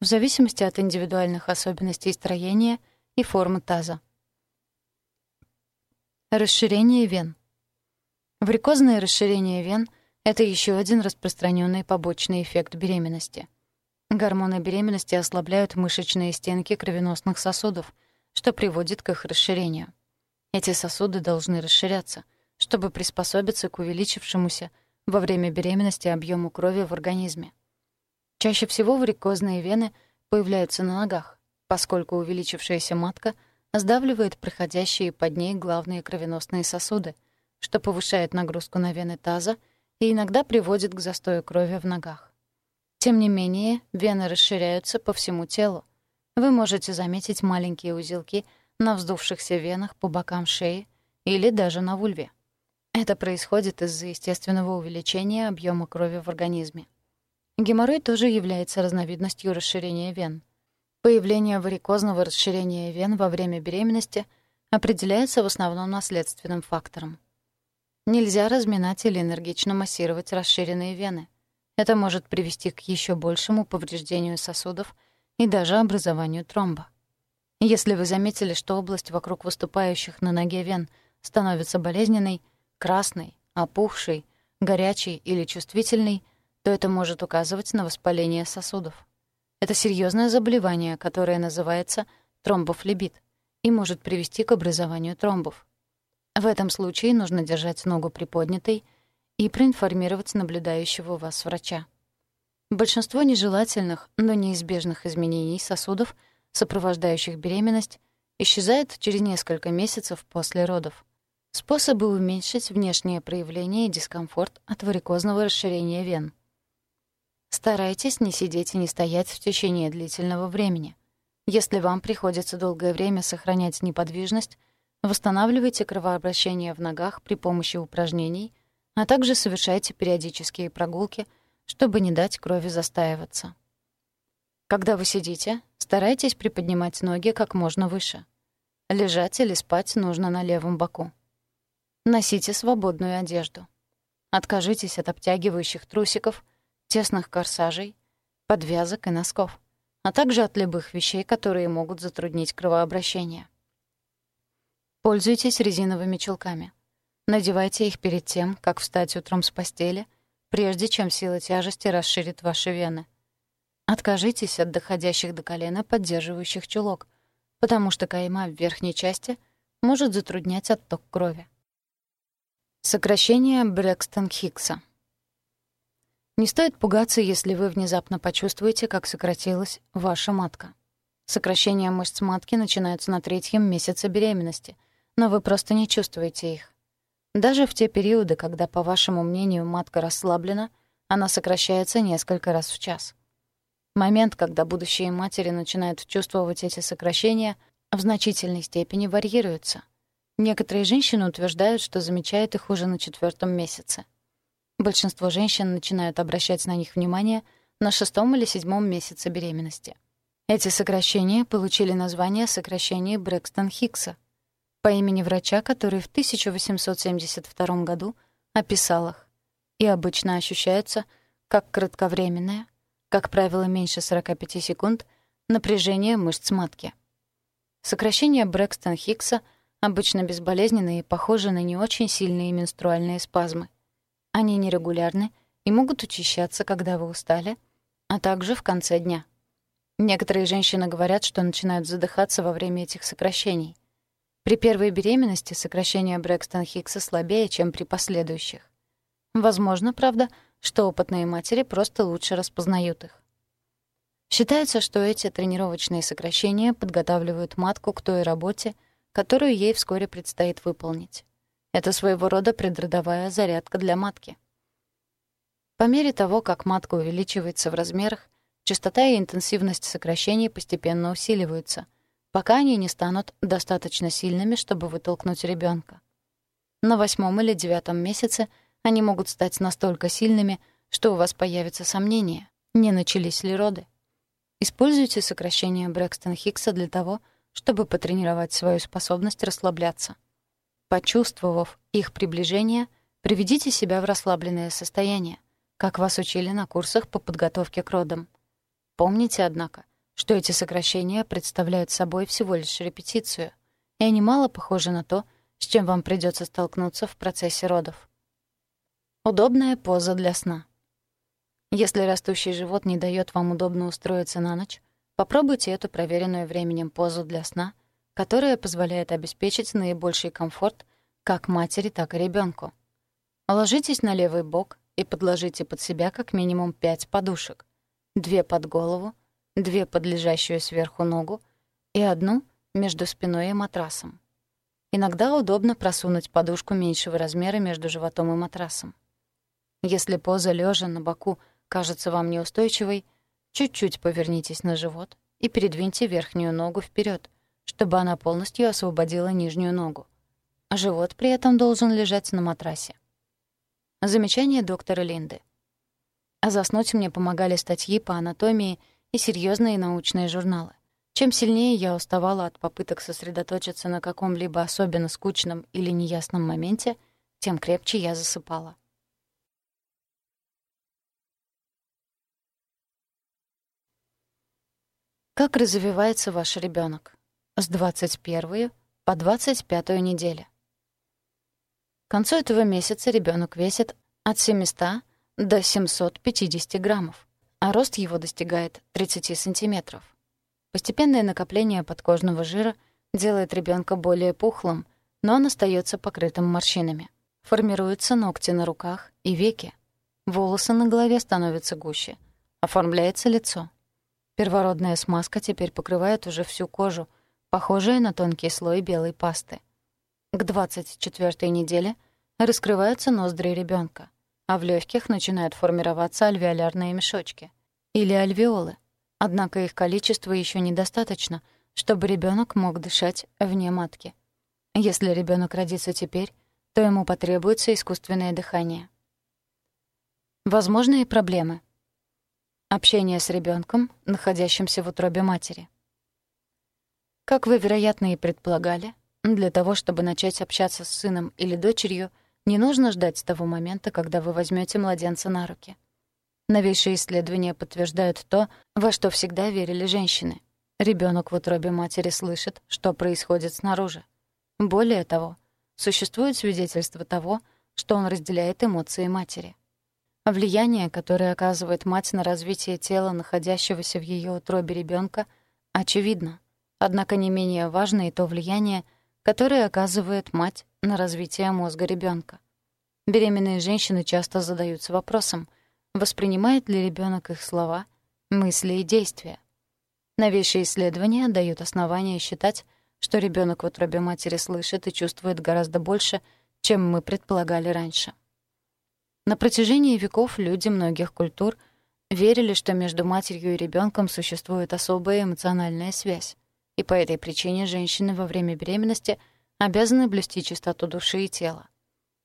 S1: в зависимости от индивидуальных особенностей строения и формы таза. Расширение вен. Варикозное расширение вен — это еще один распространенный побочный эффект беременности. Гормоны беременности ослабляют мышечные стенки кровеносных сосудов, что приводит к их расширению. Эти сосуды должны расширяться, чтобы приспособиться к увеличившемуся во время беременности объему крови в организме. Чаще всего варикозные вены появляются на ногах, поскольку увеличившаяся матка сдавливает проходящие под ней главные кровеносные сосуды — что повышает нагрузку на вены таза и иногда приводит к застою крови в ногах. Тем не менее, вены расширяются по всему телу. Вы можете заметить маленькие узелки на вздувшихся венах по бокам шеи или даже на вульве. Это происходит из-за естественного увеличения объема крови в организме. Геморрой тоже является разновидностью расширения вен. Появление варикозного расширения вен во время беременности определяется в основном наследственным фактором. Нельзя разминать или энергично массировать расширенные вены. Это может привести к еще большему повреждению сосудов и даже образованию тромба. Если вы заметили, что область вокруг выступающих на ноге вен становится болезненной, красной, опухшей, горячей или чувствительной, то это может указывать на воспаление сосудов. Это серьезное заболевание, которое называется тромбофлебит и может привести к образованию тромбов. В этом случае нужно держать ногу приподнятой и проинформировать наблюдающего вас врача. Большинство нежелательных, но неизбежных изменений сосудов, сопровождающих беременность, исчезает через несколько месяцев после родов. Способы уменьшить внешнее проявление и дискомфорт от варикозного расширения вен. Старайтесь не сидеть и не стоять в течение длительного времени. Если вам приходится долгое время сохранять неподвижность, Восстанавливайте кровообращение в ногах при помощи упражнений, а также совершайте периодические прогулки, чтобы не дать крови застаиваться. Когда вы сидите, старайтесь приподнимать ноги как можно выше. Лежать или спать нужно на левом боку. Носите свободную одежду. Откажитесь от обтягивающих трусиков, тесных корсажей, подвязок и носков, а также от любых вещей, которые могут затруднить кровообращение. Пользуйтесь резиновыми чулками. Надевайте их перед тем, как встать утром с постели, прежде чем сила тяжести расширит ваши вены. Откажитесь от доходящих до колена поддерживающих чулок, потому что кайма в верхней части может затруднять отток крови. Сокращение Брэкстон-Хиггса. Не стоит пугаться, если вы внезапно почувствуете, как сократилась ваша матка. Сокращения мышц матки начинаются на третьем месяце беременности, но вы просто не чувствуете их. Даже в те периоды, когда, по вашему мнению, матка расслаблена, она сокращается несколько раз в час. Момент, когда будущие матери начинают чувствовать эти сокращения, в значительной степени варьируется. Некоторые женщины утверждают, что замечают их уже на четвертом месяце. Большинство женщин начинают обращать на них внимание на шестом или седьмом месяце беременности. Эти сокращения получили название сокращения Брэкстон-Хиггса по имени врача, который в 1872 году описал их, и обычно ощущаются как кратковременное, как правило, меньше 45 секунд, напряжение мышц матки. Сокращения Брэкстон-Хиггса обычно безболезненные и похожи на не очень сильные менструальные спазмы. Они нерегулярны и могут учащаться, когда вы устали, а также в конце дня. Некоторые женщины говорят, что начинают задыхаться во время этих сокращений. При первой беременности сокращение Брэкстон-Хиггса слабее, чем при последующих. Возможно, правда, что опытные матери просто лучше распознают их. Считается, что эти тренировочные сокращения подготавливают матку к той работе, которую ей вскоре предстоит выполнить. Это своего рода предродовая зарядка для матки. По мере того, как матка увеличивается в размерах, частота и интенсивность сокращений постепенно усиливаются, пока они не станут достаточно сильными, чтобы вытолкнуть ребенка. На восьмом или девятом месяце они могут стать настолько сильными, что у вас появится сомнение, не начались ли роды. Используйте сокращение Брэкстон-Хиггса для того, чтобы потренировать свою способность расслабляться. Почувствовав их приближение, приведите себя в расслабленное состояние, как вас учили на курсах по подготовке к родам. Помните, однако, что эти сокращения представляют собой всего лишь репетицию, и они мало похожи на то, с чем вам придется столкнуться в процессе родов. Удобная поза для сна. Если растущий живот не дает вам удобно устроиться на ночь, попробуйте эту проверенную временем позу для сна — которая позволяет обеспечить наибольший комфорт как матери, так и ребенку. Ложитесь на левый бок и подложите под себя как минимум пять подушек. Две под голову, две под лежащую сверху ногу и одну между спиной и матрасом. Иногда удобно просунуть подушку меньшего размера между животом и матрасом. Если поза лежа на боку кажется вам неустойчивой, чуть-чуть повернитесь на живот и передвиньте верхнюю ногу вперед, чтобы она полностью освободила нижнюю ногу. Живот при этом должен лежать на матрасе. Замечание доктора Линды. А заснуть мне помогали статьи по анатомии и серьезные научные журналы. Чем сильнее я уставала от попыток сосредоточиться на каком-либо особенно скучном или неясном моменте, тем крепче я засыпала. Как развивается ваш ребенок? с 21 по 25 недели. К концу этого месяца ребенок весит от 700 до 750 граммов, а рост его достигает 30 сантиметров. Постепенное накопление подкожного жира делает ребенка более пухлым, но он остается покрытым морщинами. Формируются ногти на руках и веки. Волосы на голове становятся гуще. Оформляется лицо. Первородная смазка теперь покрывает уже всю кожу — похожее на тонкий слой белой пасты. К 24-й неделе раскрываются ноздри ребенка, а в легких начинают формироваться альвеолярные мешочки или альвеолы. Однако их количество еще недостаточно, чтобы ребенок мог дышать вне матки. Если ребенок родится теперь, то ему потребуется искусственное дыхание. Возможные проблемы. Общение с ребенком, находящимся в утробе матери. Как вы, вероятно, и предполагали, для того, чтобы начать общаться с сыном или дочерью, не нужно ждать того момента, когда вы возьмете младенца на руки. Новейшие исследования подтверждают то, во что всегда верили женщины. Ребенок в утробе матери слышит, что происходит снаружи. Более того, существует свидетельство того, что он разделяет эмоции матери. Влияние, которое оказывает мать на развитие тела находящегося в ее утробе ребенка, очевидно. Однако не менее важно и то влияние, которое оказывает мать на развитие мозга ребенка. Беременные женщины часто задаются вопросом, воспринимает ли ребенок их слова, мысли и действия. Новейшие исследования дают основания считать, что ребенок в утробе матери слышит и чувствует гораздо больше, чем мы предполагали раньше. На протяжении веков люди многих культур верили, что между матерью и ребенком существует особая эмоциональная связь, и по этой причине женщины во время беременности обязаны блюсти чистоту души и тела.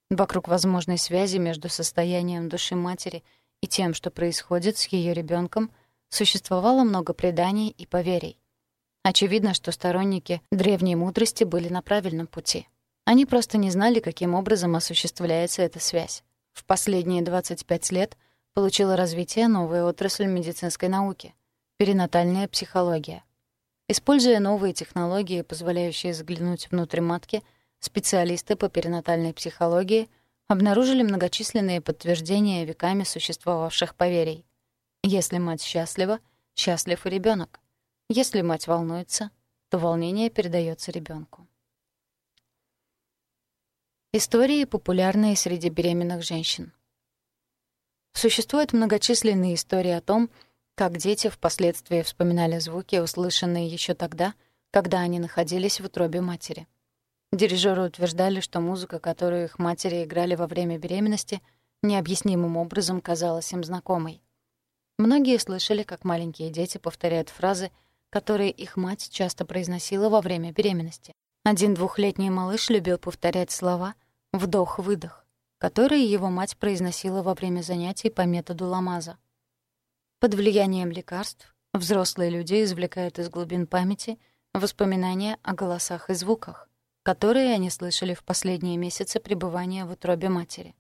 S1: Вокруг возможной связи между состоянием души матери и тем, что происходит с ее ребенком, существовало много преданий и поверий. Очевидно, что сторонники древней мудрости были на правильном пути. Они просто не знали, каким образом осуществляется эта связь. В последние 25 лет получила развитие новая отрасль медицинской науки — перинатальная психология. Используя новые технологии, позволяющие заглянуть внутрь матки, специалисты по перинатальной психологии обнаружили многочисленные подтверждения веками существовавших поверий. Если мать счастлива, счастлив и ребенок. Если мать волнуется, то волнение передается ребенку. Истории, популярные среди беременных женщин. Существуют многочисленные истории о том, как дети впоследствии вспоминали звуки, услышанные еще тогда, когда они находились в утробе матери. Дирижеры утверждали, что музыка, которую их матери играли во время беременности, необъяснимым образом казалась им знакомой. Многие слышали, как маленькие дети повторяют фразы которые их мать часто произносила во время беременности. Один двухлетний малыш любил повторять слова «вдох-выдох», которые его мать произносила во время занятий по методу Ламаза. Под влиянием лекарств взрослые люди извлекают из глубин памяти воспоминания о голосах и звуках, которые они слышали в последние месяцы пребывания в утробе матери.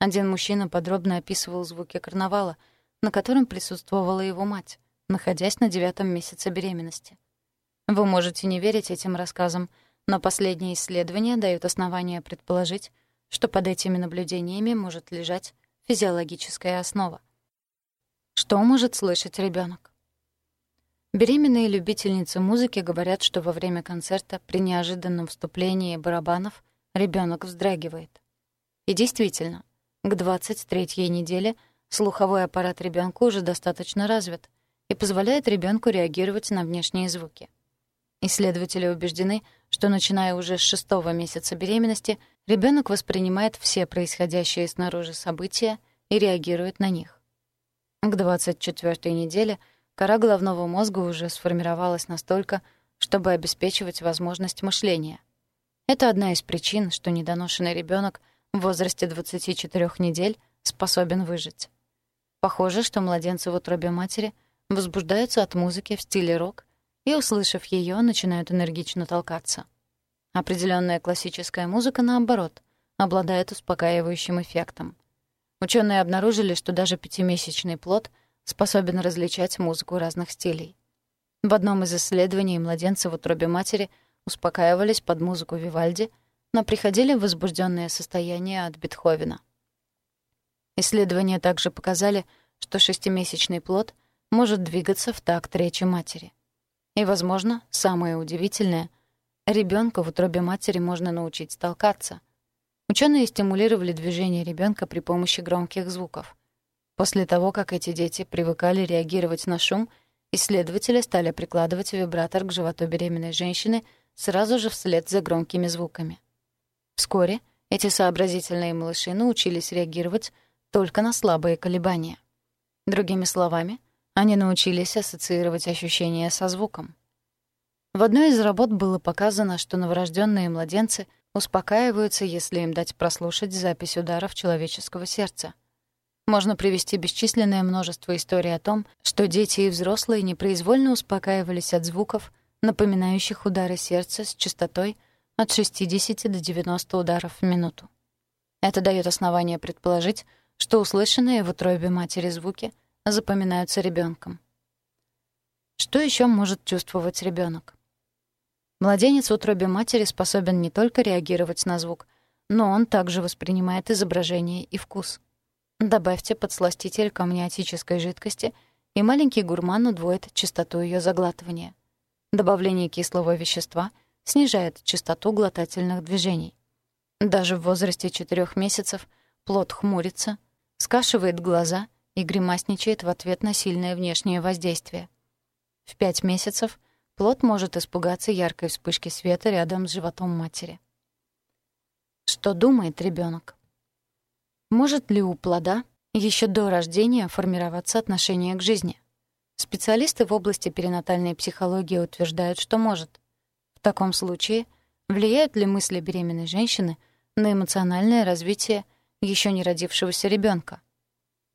S1: Один мужчина подробно описывал звуки карнавала, на котором присутствовала его мать, находясь на девятом месяце беременности. Вы можете не верить этим рассказам, но последние исследования дают основания предположить, что под этими наблюдениями может лежать физиологическая основа. Что может слышать ребенок? Беременные любительницы музыки говорят, что во время концерта при неожиданном вступлении барабанов ребенок вздрагивает. И действительно, к 23-й неделе слуховой аппарат ребенка уже достаточно развит, и позволяет ребенку реагировать на внешние звуки. Исследователи убеждены, что начиная уже с шестого месяца беременности ребенок воспринимает все происходящие снаружи события и реагирует на них. К 24-й неделе кора головного мозга уже сформировалась настолько, чтобы обеспечивать возможность мышления. Это одна из причин, что недоношенный ребенок в возрасте 24 недель способен выжить. Похоже, что младенцы в утробе матери — возбуждаются от музыки в стиле рок и, услышав ее, начинают энергично толкаться. Определенная классическая музыка, наоборот, обладает успокаивающим эффектом. Ученые обнаружили, что даже пятимесячный плод способен различать музыку разных стилей. В одном из исследований младенцы в утробе матери успокаивались под музыку Вивальди, но приходили в возбужденное состояние от Бетховена. Исследования также показали, что шестимесячный плод — может двигаться в такт речи матери. И, возможно, самое удивительное — ребенка в утробе матери можно научить толкаться. Ученые стимулировали движение ребенка при помощи громких звуков. После того, как эти дети привыкали реагировать на шум, исследователи стали прикладывать вибратор к животу беременной женщины сразу же вслед за громкими звуками. Вскоре эти сообразительные малыши научились реагировать только на слабые колебания. Другими словами, они научились ассоциировать ощущения со звуком. В одной из работ было показано, что новорожденные младенцы успокаиваются, если им дать прослушать запись ударов человеческого сердца. Можно привести бесчисленное множество историй о том, что дети и взрослые непроизвольно успокаивались от звуков, напоминающих удары сердца с частотой от 60 до 90 ударов в минуту. Это дает основание предположить, что услышанные в утробе матери звуки — запоминаются ребенком. Что еще может чувствовать ребенок? Младенец в утробе матери способен не только реагировать на звук, но он также воспринимает изображение и вкус. Добавьте подсластитель к амниотической жидкости, и маленький гурман удвоит частоту ее заглатывания. Добавление кислого вещества снижает частоту глотательных движений. Даже в возрасте 4 месяцев плод хмурится, скашивает глаза и гримасничает в ответ на сильное внешнее воздействие. В пять месяцев плод может испугаться яркой вспышки света рядом с животом матери. Что думает ребенок? Может ли у плода еще до рождения формироваться отношение к жизни? Специалисты в области перинатальной психологии утверждают, что может. В таком случае, влияют ли мысли беременной женщины на эмоциональное развитие еще не родившегося ребенка?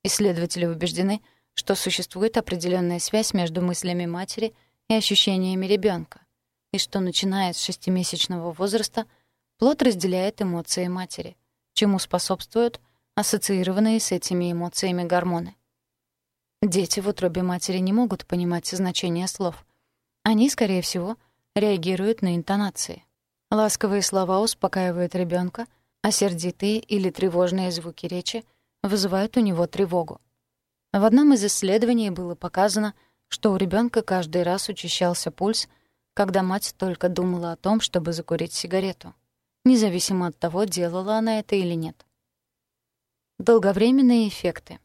S1: Исследователи убеждены, что существует определенная связь между мыслями матери ощущениями ребенка, и что, начиная с шестимесячного возраста, плод разделяет эмоции матери, чему способствуют ассоциированные с этими эмоциями гормоны. Дети в утробе матери не могут понимать значение слов. Они, скорее всего, реагируют на интонации. Ласковые слова успокаивают ребенка, а сердитые или тревожные звуки речи вызывают у него тревогу. В одном из исследований было показано, что у ребенка каждый раз учащался пульс, когда мать только думала о том, чтобы закурить сигарету, независимо от того, делала она это или нет. Долговременные эффекты.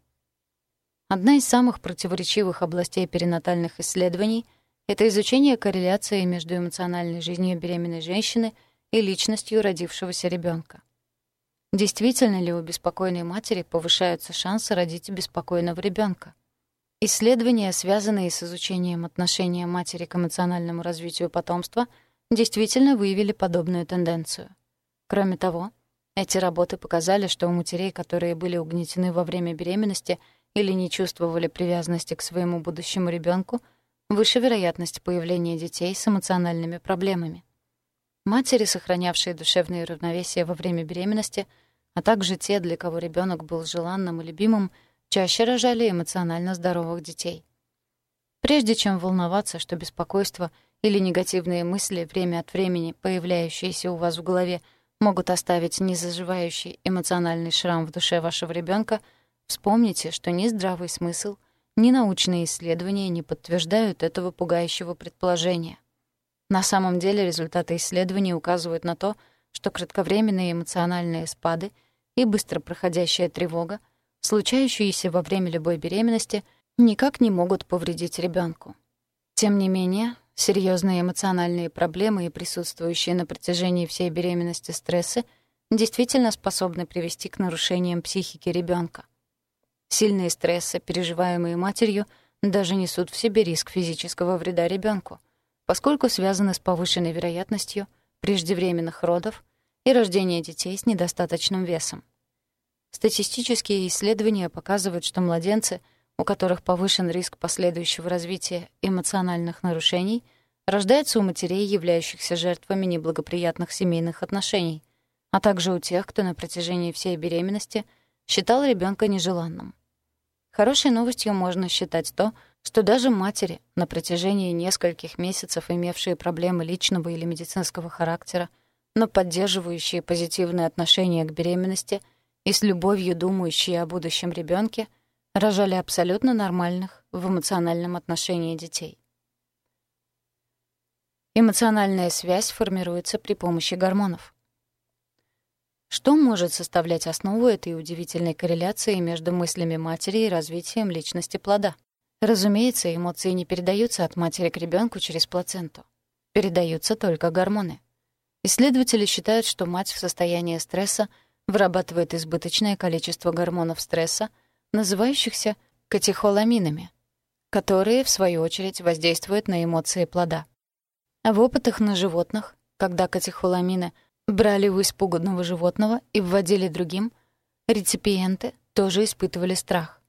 S1: Одна из самых противоречивых областей перинатальных исследований — это изучение корреляции между эмоциональной жизнью беременной женщины и личностью родившегося ребенка. Действительно ли у беспокойной матери повышаются шансы родить беспокойного ребенка? Исследования, связанные с изучением отношения матери к эмоциональному развитию потомства, действительно выявили подобную тенденцию. Кроме того, эти работы показали, что у матерей, которые были угнетены во время беременности — или не чувствовали привязанности к своему будущему ребенку, выше вероятность появления детей с эмоциональными проблемами. Матери, сохранявшие душевное равновесие во время беременности, а также те, для кого ребенок был желанным и любимым, чаще рожали эмоционально здоровых детей. Прежде чем волноваться, что беспокойство или негативные мысли, время от времени появляющиеся у вас в голове, могут оставить незаживающий эмоциональный шрам в душе вашего ребенка — Вспомните, что ни здравый смысл, ни научные исследования не подтверждают этого пугающего предположения. На самом деле результаты исследований указывают на то, что кратковременные эмоциональные спады и быстро проходящая тревога, случающиеся во время любой беременности, никак не могут повредить ребенку. Тем не менее, серьезные эмоциональные проблемы и присутствующие на протяжении всей беременности стрессы действительно способны привести к нарушениям психики ребенка. Сильные стрессы, переживаемые матерью, даже несут в себе риск физического вреда ребенку, поскольку связаны с повышенной вероятностью преждевременных родов и рождения детей с недостаточным весом. Статистические исследования показывают, что младенцы, у которых повышен риск последующего развития эмоциональных нарушений, рождаются у матерей, являющихся жертвами неблагоприятных семейных отношений, а также у тех, кто на протяжении всей беременности считал ребенка нежеланным. Хорошей новостью можно считать то, что даже матери, на протяжении нескольких месяцев имевшие проблемы личного или медицинского характера, но поддерживающие позитивные отношения к беременности и с любовью думающие о будущем ребенке, рожали абсолютно нормальных в эмоциональном отношении детей. Эмоциональная связь формируется при помощи гормонов. Что может составлять основу этой удивительной корреляции между мыслями матери и развитием личности плода? Разумеется, эмоции не передаются от матери к ребенку через плаценту. Передаются только гормоны. Исследователи считают, что мать в состоянии стресса вырабатывает избыточное количество гормонов стресса, называющихся катехоламинами, которые, в свою очередь, воздействуют на эмоции плода. В опытах на животных, когда катехоламины — брали у испуганного животного и вводили другим, реципиенты тоже испытывали страх.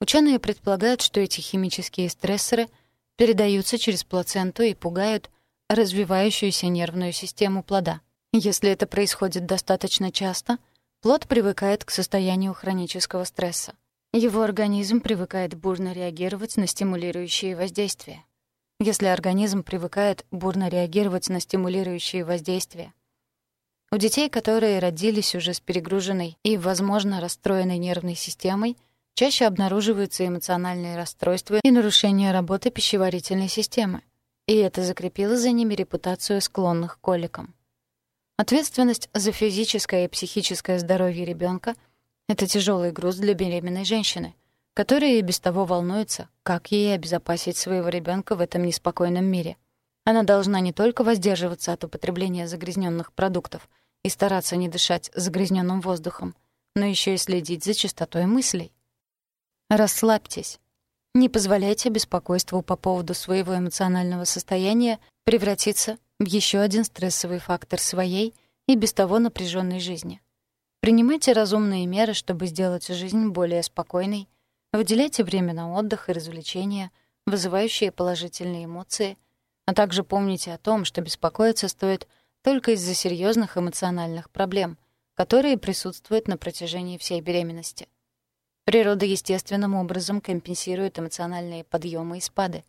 S1: Ученые предполагают, что эти химические стрессоры передаются через плаценту и пугают развивающуюся нервную систему плода. Если это происходит достаточно часто, плод привыкает к состоянию хронического стресса. Его организм привыкает бурно реагировать на стимулирующие воздействия. Если организм привыкает бурно реагировать на стимулирующие воздействия, у детей, которые родились уже с перегруженной и, возможно, расстроенной нервной системой, чаще обнаруживаются эмоциональные расстройства и нарушения работы пищеварительной системы. И это закрепило за ними репутацию склонных к коликам. Ответственность за физическое и психическое здоровье ребенка Это тяжелый груз для беременной женщины, которая и без того волнуется, как ей обезопасить своего ребенка в этом неспокойном мире. Она должна не только воздерживаться от употребления загрязненных продуктов и стараться не дышать загрязненным воздухом, но еще и следить за чистотой мыслей. Расслабьтесь. Не позволяйте беспокойству по поводу своего эмоционального состояния превратиться еще один стрессовый фактор своей и без того напряженной жизни. Принимайте разумные меры, чтобы сделать жизнь более спокойной, выделяйте время на отдых и развлечения, вызывающие положительные эмоции, а также помните о том, что беспокоиться стоит только из-за серьезных эмоциональных проблем, которые присутствуют на протяжении всей беременности. Природа естественным образом компенсирует эмоциональные подъемы и спады.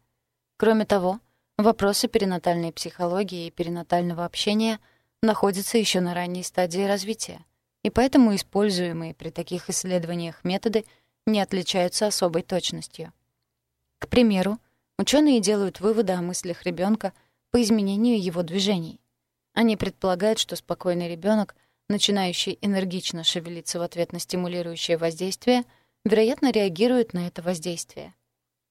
S1: Кроме того, вопросы перинатальной психологии и перинатального общения находятся еще на ранней стадии развития, и поэтому используемые при таких исследованиях методы не отличаются особой точностью. К примеру, ученые делают выводы о мыслях ребенка по изменению его движений. Они предполагают, что спокойный ребенок, начинающий энергично шевелиться в ответ на стимулирующее воздействие — вероятно, реагирует на это воздействие.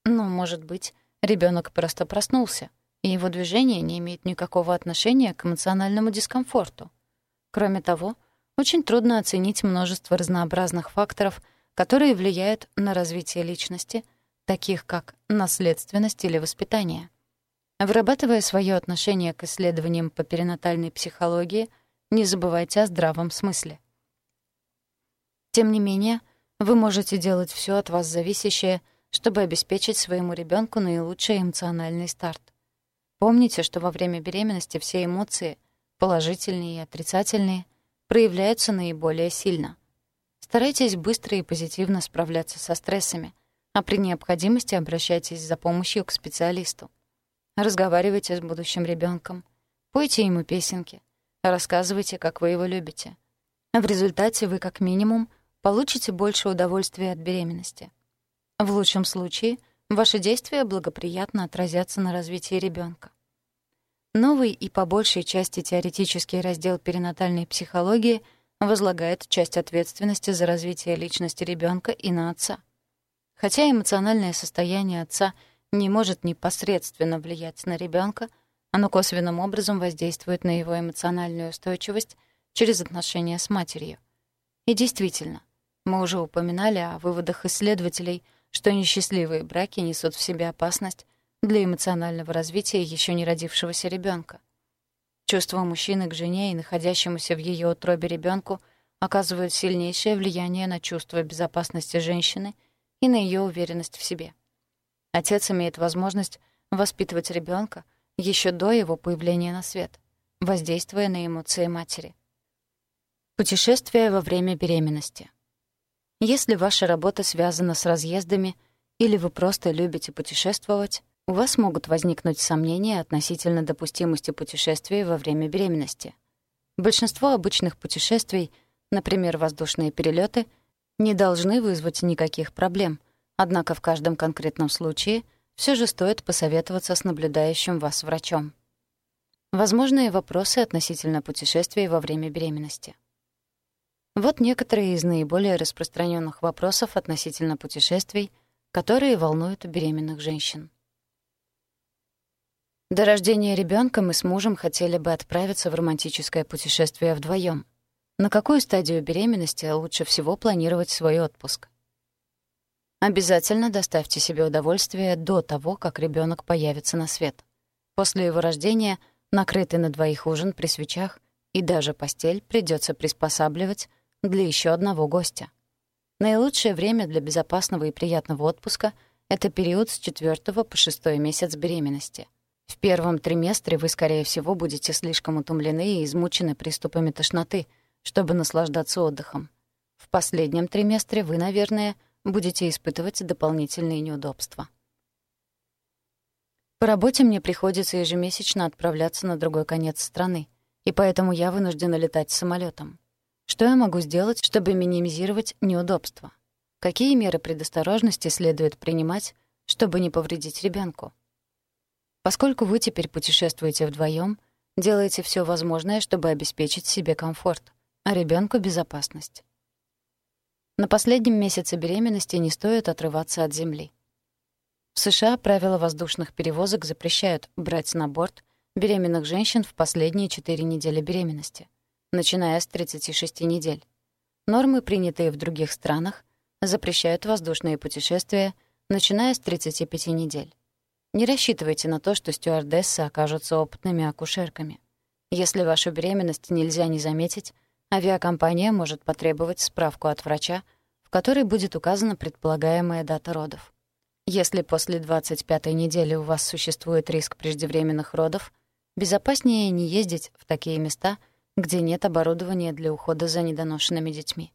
S1: Но, может быть, ребенок просто проснулся, и его движение не имеет никакого отношения к эмоциональному дискомфорту. Кроме того, очень трудно оценить множество разнообразных факторов, которые влияют на развитие личности, таких как наследственность или воспитание. Вырабатывая свое отношение к исследованиям по перинатальной психологии, не забывайте о здравом смысле. Тем не менее, вы можете делать все от вас зависящее, чтобы обеспечить своему ребенку наилучший эмоциональный старт. Помните, что во время беременности все эмоции, положительные и отрицательные, проявляются наиболее сильно. Старайтесь быстро и позитивно справляться со стрессами, а при необходимости обращайтесь за помощью к специалисту. Разговаривайте с будущим ребенком, пойте ему песенки, рассказывайте, как вы его любите. В результате вы, как минимум, получите больше удовольствия от беременности. В лучшем случае ваши действия благоприятно отразятся на развитии ребенка. Новый и по большей части теоретический раздел перинатальной психологии возлагает часть ответственности за развитие личности ребенка и на отца. Хотя эмоциональное состояние отца не может непосредственно влиять на ребенка, оно косвенным образом воздействует на его эмоциональную устойчивость через отношения с матерью. И действительно, мы уже упоминали о выводах исследователей, что несчастливые браки несут в себе опасность для эмоционального развития еще не родившегося ребенка. Чувства мужчины к жене и находящемуся в ее утробе ребенку оказывают сильнейшее влияние на чувство безопасности женщины и на ее уверенность в себе. Отец имеет возможность воспитывать ребенка еще до его появления на свет, воздействуя на эмоции матери. Путешествие во время беременности — если ваша работа связана с разъездами или вы просто любите путешествовать, у вас могут возникнуть сомнения относительно допустимости путешествий во время беременности. Большинство обычных путешествий, например, воздушные перелеты, не должны вызвать никаких проблем, однако в каждом конкретном случае все же стоит посоветоваться с наблюдающим вас врачом. Возможные вопросы относительно путешествий во время беременности. Вот некоторые из наиболее распространенных вопросов относительно путешествий, которые волнуют беременных женщин. До рождения ребенка мы с мужем хотели бы отправиться в романтическое путешествие вдвоем. На какую стадию беременности лучше всего планировать свой отпуск? Обязательно доставьте себе удовольствие до того, как ребенок появится на свет. После его рождения накрытый на двоих ужин при свечах и даже постель придется приспосабливать для еще одного гостя. Наилучшее время для безопасного и приятного отпуска — это период с 4 по 6 месяц беременности. В первом триместре вы, скорее всего, будете слишком утомлены и измучены приступами тошноты, чтобы наслаждаться отдыхом. В последнем триместре вы, наверное, будете испытывать дополнительные неудобства. По работе мне приходится ежемесячно отправляться на другой конец страны, и поэтому я вынуждена летать самолетом. Что я могу сделать, чтобы минимизировать неудобства? Какие меры предосторожности следует принимать, чтобы не повредить ребенку? Поскольку вы теперь путешествуете вдвоем, делайте все возможное, чтобы обеспечить себе комфорт, а ребенку безопасность. На последнем месяце беременности не стоит отрываться от земли. В США правила воздушных перевозок запрещают брать на борт беременных женщин в последние 4 недели беременности, начиная с 36 недель. Нормы, принятые в других странах, запрещают воздушные путешествия, начиная с 35 недель. Не рассчитывайте на то, что стюардессы окажутся опытными акушерками. Если вашу беременность нельзя не заметить, авиакомпания может потребовать справку от врача, в которой будет указана предполагаемая дата родов. Если после 25-й недели у вас существует риск преждевременных родов, безопаснее не ездить в такие места, где нет оборудования для ухода за недоношенными детьми.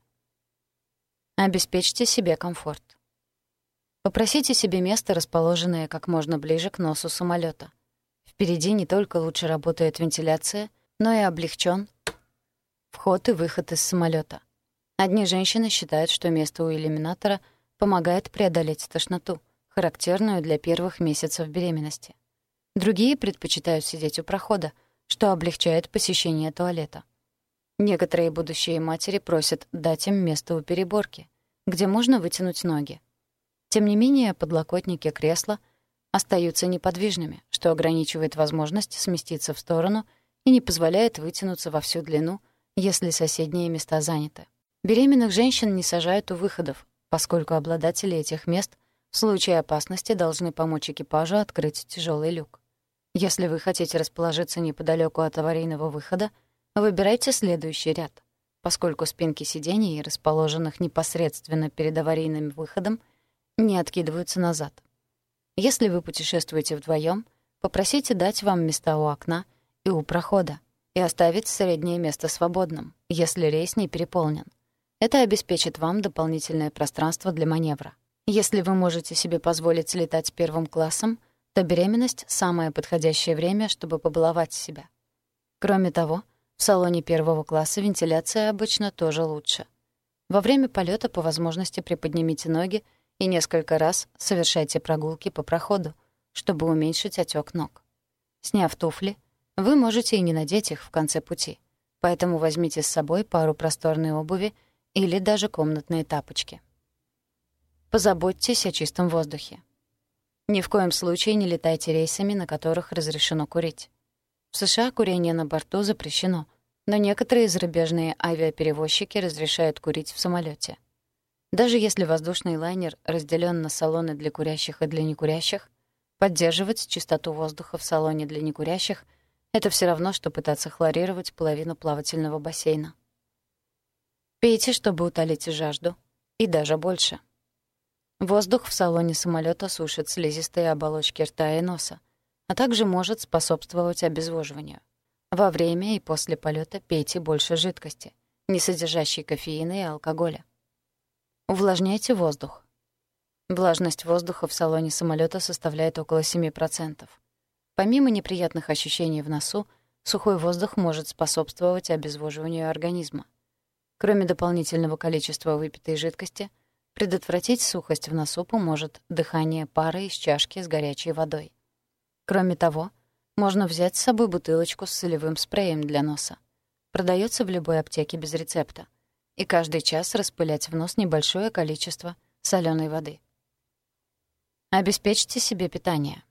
S1: Обеспечьте себе комфорт. Попросите себе место, расположенное как можно ближе к носу самолета. Впереди не только лучше работает вентиляция, но и облегчен вход и выход из самолета. Одни женщины считают, что место у иллюминатора помогает преодолеть тошноту, характерную для первых месяцев беременности. Другие предпочитают сидеть у прохода, что облегчает посещение туалета. Некоторые будущие матери просят дать им место у переборки, где можно вытянуть ноги. Тем не менее, подлокотники кресла остаются неподвижными, что ограничивает возможность сместиться в сторону и не позволяет вытянуться во всю длину, если соседние места заняты. Беременных женщин не сажают у выходов, поскольку обладатели этих мест в случае опасности должны помочь экипажу открыть тяжелый люк. Если вы хотите расположиться неподалеку от аварийного выхода, выбирайте следующий ряд, поскольку спинки сидений, расположенных непосредственно перед аварийным выходом, не откидываются назад. Если вы путешествуете вдвоем, попросите дать вам места у окна и у прохода и оставить среднее место свободным, если рейс не переполнен. Это обеспечит вам дополнительное пространство для маневра. Если вы можете себе позволить летать первым классом, то беременность — самое подходящее время, чтобы побаловать себя. Кроме того, в салоне первого класса вентиляция обычно тоже лучше. Во время полета по возможности приподнимите ноги и несколько раз совершайте прогулки по проходу, чтобы уменьшить отек ног. Сняв туфли, вы можете и не надеть их в конце пути, поэтому возьмите с собой пару просторной обуви или даже комнатные тапочки. Позаботьтесь о чистом воздухе. Ни в коем случае не летайте рейсами, на которых разрешено курить. В США курение на борту запрещено, но некоторые зарубежные авиаперевозчики разрешают курить в самолете. Даже если воздушный лайнер разделен на салоны для курящих и для некурящих, поддерживать чистоту воздуха в салоне для некурящих — это все равно, что пытаться хлорировать половину плавательного бассейна. Пейте, чтобы утолить жажду, и даже больше. Воздух в салоне самолета сушит слизистые оболочки рта и носа, а также может способствовать обезвоживанию. Во время и после полета пейте больше жидкости, не содержащей кофеина и алкоголя. Увлажняйте воздух. Влажность воздуха в салоне самолета составляет около 7%. Помимо неприятных ощущений в носу, сухой воздух может способствовать обезвоживанию организма. Кроме дополнительного количества выпитой жидкости, предотвратить сухость в носу поможет дыхание пара из чашки с горячей водой. Кроме того, можно взять с собой бутылочку с солевым спреем для носа. Продается в любой аптеке без рецепта и каждый час распылять в нос небольшое количество соленой воды. Обеспечьте себе питание.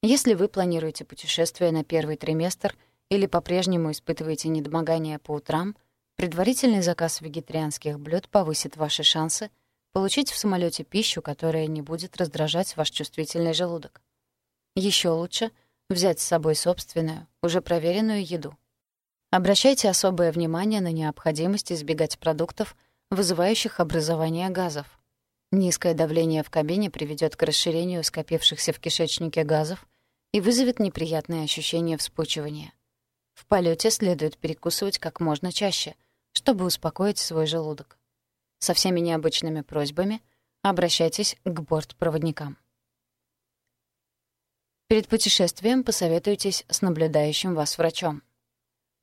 S1: Если вы планируете путешествие на первый триместр или по-прежнему испытываете недомогание по утрам, предварительный заказ вегетарианских блюд повысит ваши шансы получить в самолете пищу, которая не будет раздражать ваш чувствительный желудок. Еще лучше взять с собой собственную, уже проверенную еду. Обращайте особое внимание на необходимость избегать продуктов, вызывающих образование газов. Низкое давление в кабине приведет к расширению скопившихся в кишечнике газов и вызовет неприятные ощущения вспучивания. В полете следует перекусывать как можно чаще, чтобы успокоить свой желудок. Со всеми необычными просьбами обращайтесь к бортпроводникам. Перед путешествием посоветуйтесь с наблюдающим вас врачом.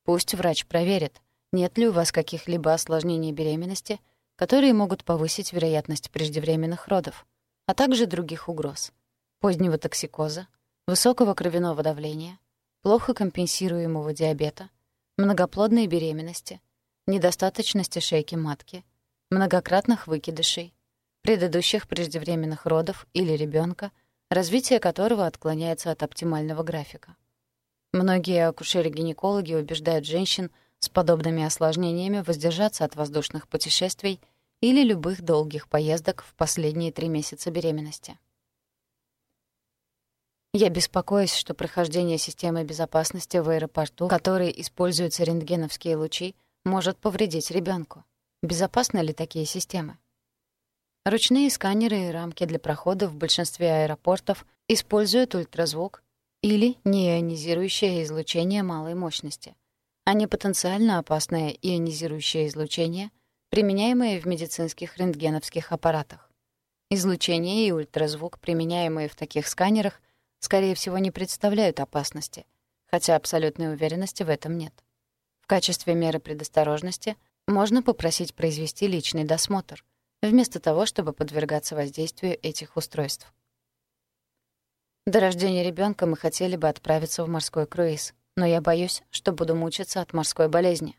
S1: Пусть врач проверит, нет ли у вас каких-либо осложнений беременности, которые могут повысить вероятность преждевременных родов, а также других угроз — позднего токсикоза, высокого кровяного давления, плохо компенсируемого диабета, многоплодной беременности, недостаточности шейки матки, многократных выкидышей, предыдущих преждевременных родов или ребенка, развитие которого отклоняется от оптимального графика. Многие акушеры-гинекологи убеждают женщин с подобными осложнениями воздержаться от воздушных путешествий или любых долгих поездок в последние три месяца беременности. Я беспокоюсь, что прохождение системы безопасности в аэропорту, которой используются рентгеновские лучи, может повредить ребенку. Безопасны ли такие системы? Ручные сканеры и рамки для прохода в большинстве аэропортов используют ультразвук или неионизирующее излучение малой мощности. Они потенциально опасное ионизирующее излучение, применяемое в медицинских рентгеновских аппаратах. Излучение и ультразвук, применяемые в таких сканерах, скорее всего, не представляют опасности, хотя абсолютной уверенности в этом нет. В качестве меры предосторожности можно попросить произвести личный досмотр, вместо того, чтобы подвергаться воздействию этих устройств. До рождения ребенка мы хотели бы отправиться в морской круиз, но я боюсь, что буду мучиться от морской болезни.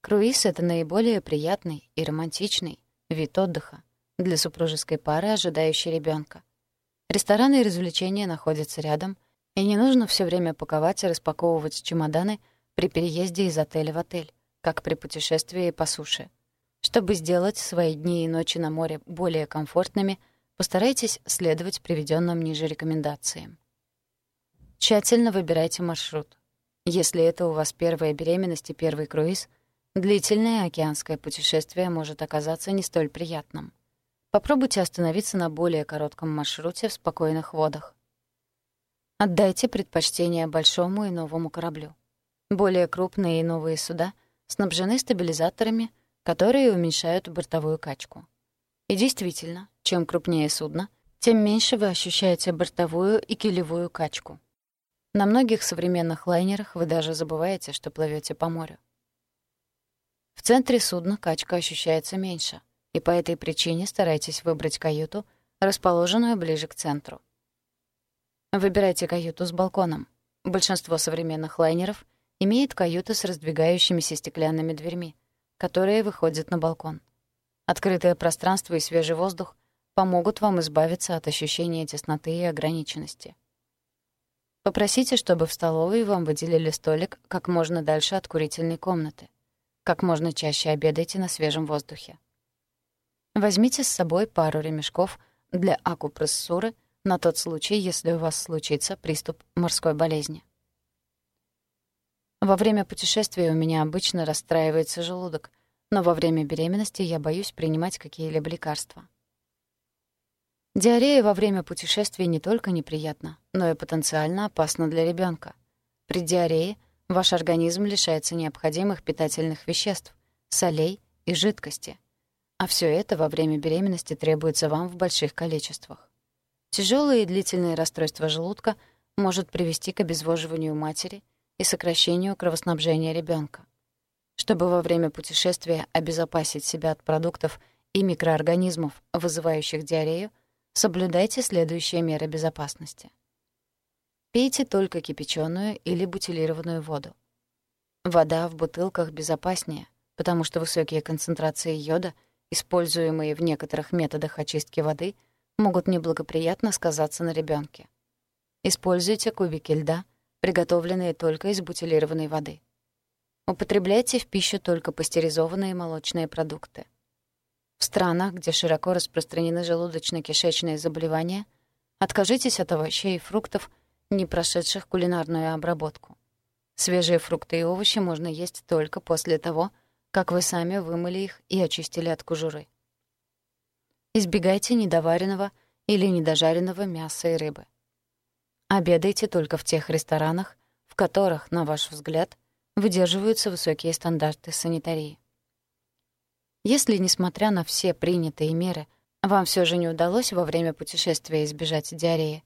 S1: Круиз — это наиболее приятный и романтичный вид отдыха для супружеской пары, ожидающей ребенка. Рестораны и развлечения находятся рядом, и не нужно все время паковать и распаковывать чемоданы при переезде из отеля в отель, как при путешествии по суше. Чтобы сделать свои дни и ночи на море более комфортными, постарайтесь следовать приведенным ниже рекомендациям. Тщательно выбирайте маршрут. Если это у вас первая беременность и первый круиз, длительное океанское путешествие может оказаться не столь приятным. Попробуйте остановиться на более коротком маршруте в спокойных водах. Отдайте предпочтение большому и новому кораблю. Более крупные и новые суда снабжены стабилизаторами, которые уменьшают бортовую качку. И действительно, чем крупнее судно, тем меньше вы ощущаете бортовую и килевую качку. На многих современных лайнерах вы даже забываете, что плывете по морю. В центре судна качка ощущается меньше — и по этой причине старайтесь выбрать каюту, расположенную ближе к центру. Выбирайте каюту с балконом. Большинство современных лайнеров имеет каюты с раздвигающимися стеклянными дверьми, которые выходят на балкон. Открытое пространство и свежий воздух помогут вам избавиться от ощущения тесноты и ограниченности. Попросите, чтобы в столовой вам выделили столик как можно дальше от курительной комнаты. Как можно чаще обедайте на свежем воздухе. Возьмите с собой пару ремешков для акупрессуры на тот случай, если у вас случится приступ морской болезни. Во время путешествия у меня обычно расстраивается желудок, но во время беременности я боюсь принимать какие-либо лекарства. Диарея во время путешествия не только неприятна, но и потенциально опасна для ребенка. При диарее ваш организм лишается необходимых питательных веществ, солей и жидкости. А все это во время беременности требуется вам в больших количествах. Тяжелое и длительное расстройство желудка может привести к обезвоживанию матери и сокращению кровоснабжения ребенка. Чтобы во время путешествия обезопасить себя от продуктов и микроорганизмов, вызывающих диарею, соблюдайте следующие меры безопасности. Пейте только кипяченую или бутилированную воду. Вода в бутылках безопаснее, потому что высокие концентрации йода — используемые в некоторых методах очистки воды, могут неблагоприятно сказаться на ребенке. Используйте кубики льда, приготовленные только из бутилированной воды. Употребляйте в пищу только пастеризованные молочные продукты. В странах, где широко распространены желудочно-кишечные заболевания, откажитесь от овощей и фруктов, не прошедших кулинарную обработку. Свежие фрукты и овощи можно есть только после того, как вы сами вымыли их и очистили от кожуры. Избегайте недоваренного или недожаренного мяса и рыбы. Обедайте только в тех ресторанах, в которых, на ваш взгляд, выдерживаются высокие стандарты санитарии. Если, несмотря на все принятые меры, вам все же не удалось во время путешествия избежать диареи,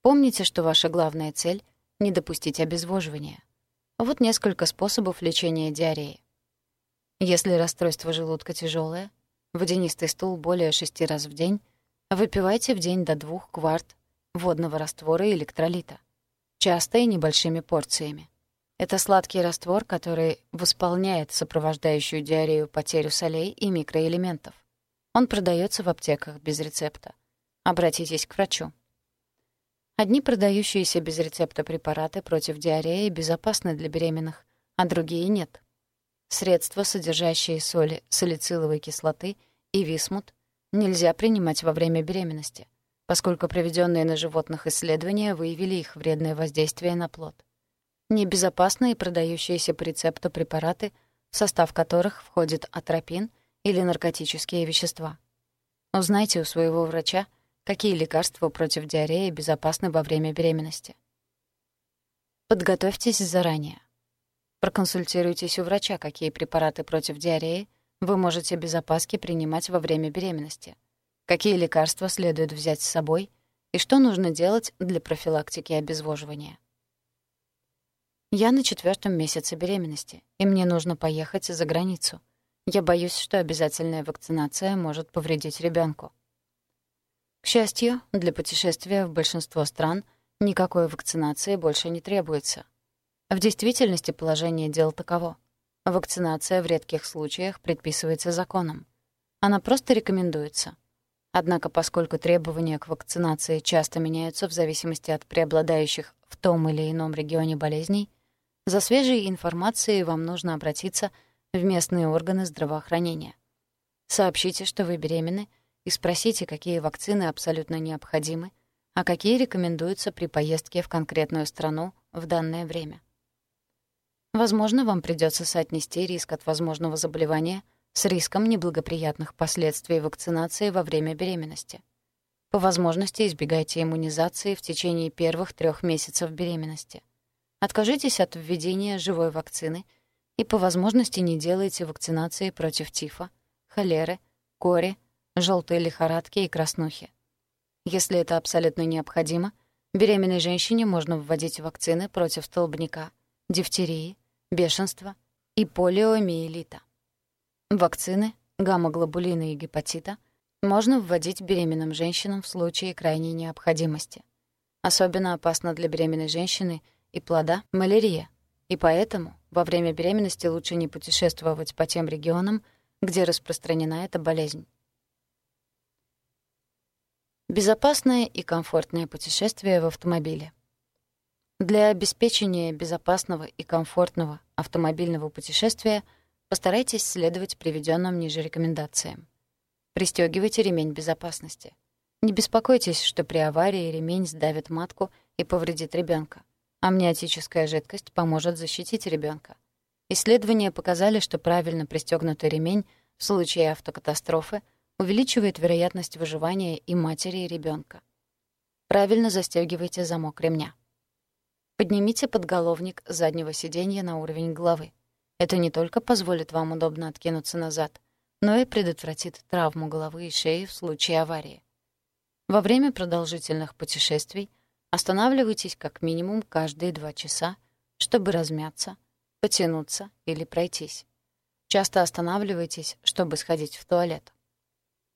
S1: помните, что ваша главная цель — не допустить обезвоживания. Вот несколько способов лечения диареи. Если расстройство желудка тяжелое, водянистый стул более шести раз в день, выпивайте в день до двух кварт водного раствора и электролита, часто и небольшими порциями. Это сладкий раствор, который восполняет сопровождающую диарею потерю солей и микроэлементов. Он продается в аптеках без рецепта. Обратитесь к врачу. Одни продающиеся без рецепта препараты против диареи безопасны для беременных, а другие нет. Средства, содержащие соли салициловой кислоты и висмут, нельзя принимать во время беременности, поскольку проведенные на животных исследования выявили их вредное воздействие на плод. Небезопасны и продающиеся по рецепту препараты, в состав которых входит атропин или наркотические вещества. Узнайте у своего врача, Какие лекарства против диареи безопасны во время беременности? Подготовьтесь заранее. Проконсультируйтесь у врача, какие препараты против диареи вы можете без опаски принимать во время беременности, какие лекарства следует взять с собой и что нужно делать для профилактики обезвоживания. Я на четвертом месяце беременности, и мне нужно поехать за границу. Я боюсь, что обязательная вакцинация может повредить ребенку. К счастью, для путешествия в большинство стран никакой вакцинации больше не требуется. В действительности положение дел таково. Вакцинация в редких случаях предписывается законом. Она просто рекомендуется. Однако, поскольку требования к вакцинации часто меняются в зависимости от преобладающих в том или ином регионе болезней, за свежей информацией вам нужно обратиться в местные органы здравоохранения. Сообщите, что вы беременны, и спросите, какие вакцины абсолютно необходимы, а какие рекомендуются при поездке в конкретную страну в данное время. Возможно, вам придется соотнести риск от возможного заболевания с риском неблагоприятных последствий вакцинации во время беременности. По возможности избегайте иммунизации в течение первых трех месяцев беременности. Откажитесь от введения живой вакцины и по возможности не делайте вакцинации против тифа, холеры, кори, желтой лихорадки и краснухи. Если это абсолютно необходимо, беременной женщине можно вводить вакцины против столбняка, дифтерии, бешенства и полиомиелита. Вакцины, гамма-глобулина и гепатита можно вводить беременным женщинам в случае крайней необходимости. Особенно опасно для беременной женщины и плода малярия, и поэтому во время беременности лучше не путешествовать по тем регионам, где распространена эта болезнь. Безопасное и комфортное путешествие в автомобиле. Для обеспечения безопасного и комфортного автомобильного путешествия постарайтесь следовать приведенным ниже рекомендациям. Пристегивайте ремень безопасности. Не беспокойтесь, что при аварии ремень сдавит матку и повредит ребенка. Амниотическая жидкость поможет защитить ребенка. Исследования показали, что правильно пристегнутый ремень в случае автокатастрофы — увеличивает вероятность выживания и матери, и ребенка. Правильно застегивайте замок ремня. Поднимите подголовник заднего сиденья на уровень головы. Это не только позволит вам удобно откинуться назад, но и предотвратит травму головы и шеи в случае аварии. Во время продолжительных путешествий останавливайтесь как минимум каждые два часа, чтобы размяться, потянуться или пройтись. Часто останавливайтесь, чтобы сходить в туалет.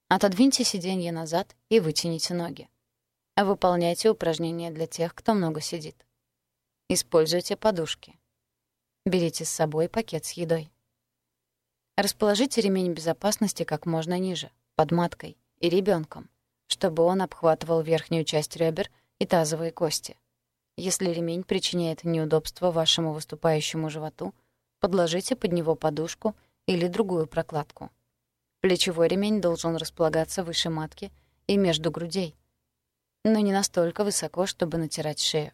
S1: Отодвиньте сиденье назад и вытяните ноги. Выполняйте упражнения для тех, кто много сидит. Используйте подушки. Берите с собой пакет с едой. Расположите ремень безопасности как можно ниже, под маткой и ребенком, чтобы он обхватывал верхнюю часть ребер и тазовые кости. Если ремень причиняет неудобство вашему выступающему животу, подложите под него подушку или другую прокладку. Плечевой ремень должен располагаться выше матки и между грудей, но не настолько высоко, чтобы натирать шею.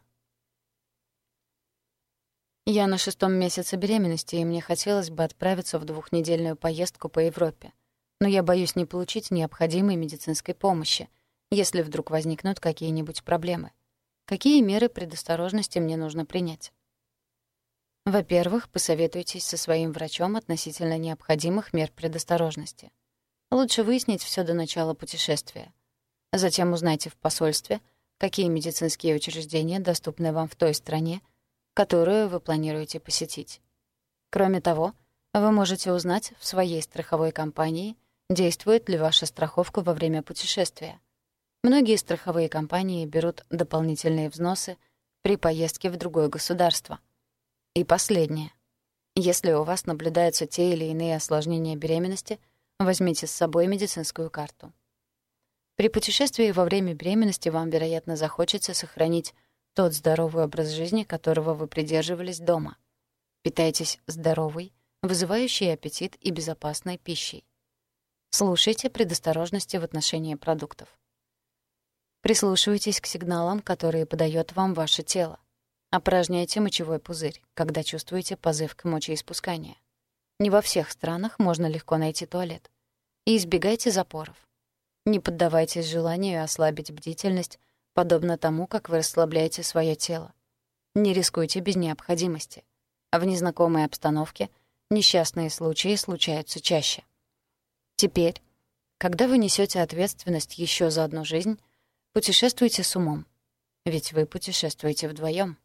S1: Я на шестом месяце беременности, и мне хотелось бы отправиться в двухнедельную поездку по Европе. Но я боюсь не получить необходимой медицинской помощи, если вдруг возникнут какие-нибудь проблемы. Какие меры предосторожности мне нужно принять? Во-первых, посоветуйтесь со своим врачом относительно необходимых мер предосторожности. Лучше выяснить все до начала путешествия. Затем узнайте в посольстве, какие медицинские учреждения доступны вам в той стране, которую вы планируете посетить. Кроме того, вы можете узнать в своей страховой компании, действует ли ваша страховка во время путешествия. Многие страховые компании берут дополнительные взносы при поездке в другое государство. И последнее. Если у вас наблюдаются те или иные осложнения беременности, возьмите с собой медицинскую карту. При путешествии во время беременности вам, вероятно, захочется сохранить тот здоровый образ жизни, которого вы придерживались дома. Питайтесь здоровой, вызывающей аппетит и безопасной пищей. Слушайте предосторожности в отношении продуктов. Прислушивайтесь к сигналам, которые подает вам ваше тело. Опорожняйте мочевой пузырь, когда чувствуете позыв к мочеиспусканию. Не во всех странах можно легко найти туалет. И избегайте запоров. Не поддавайтесь желанию ослабить бдительность, подобно тому, как вы расслабляете свое тело. Не рискуйте без необходимости. А в незнакомой обстановке несчастные случаи случаются чаще. Теперь, когда вы несете ответственность еще за одну жизнь, путешествуйте с умом. Ведь вы путешествуете вдвоем.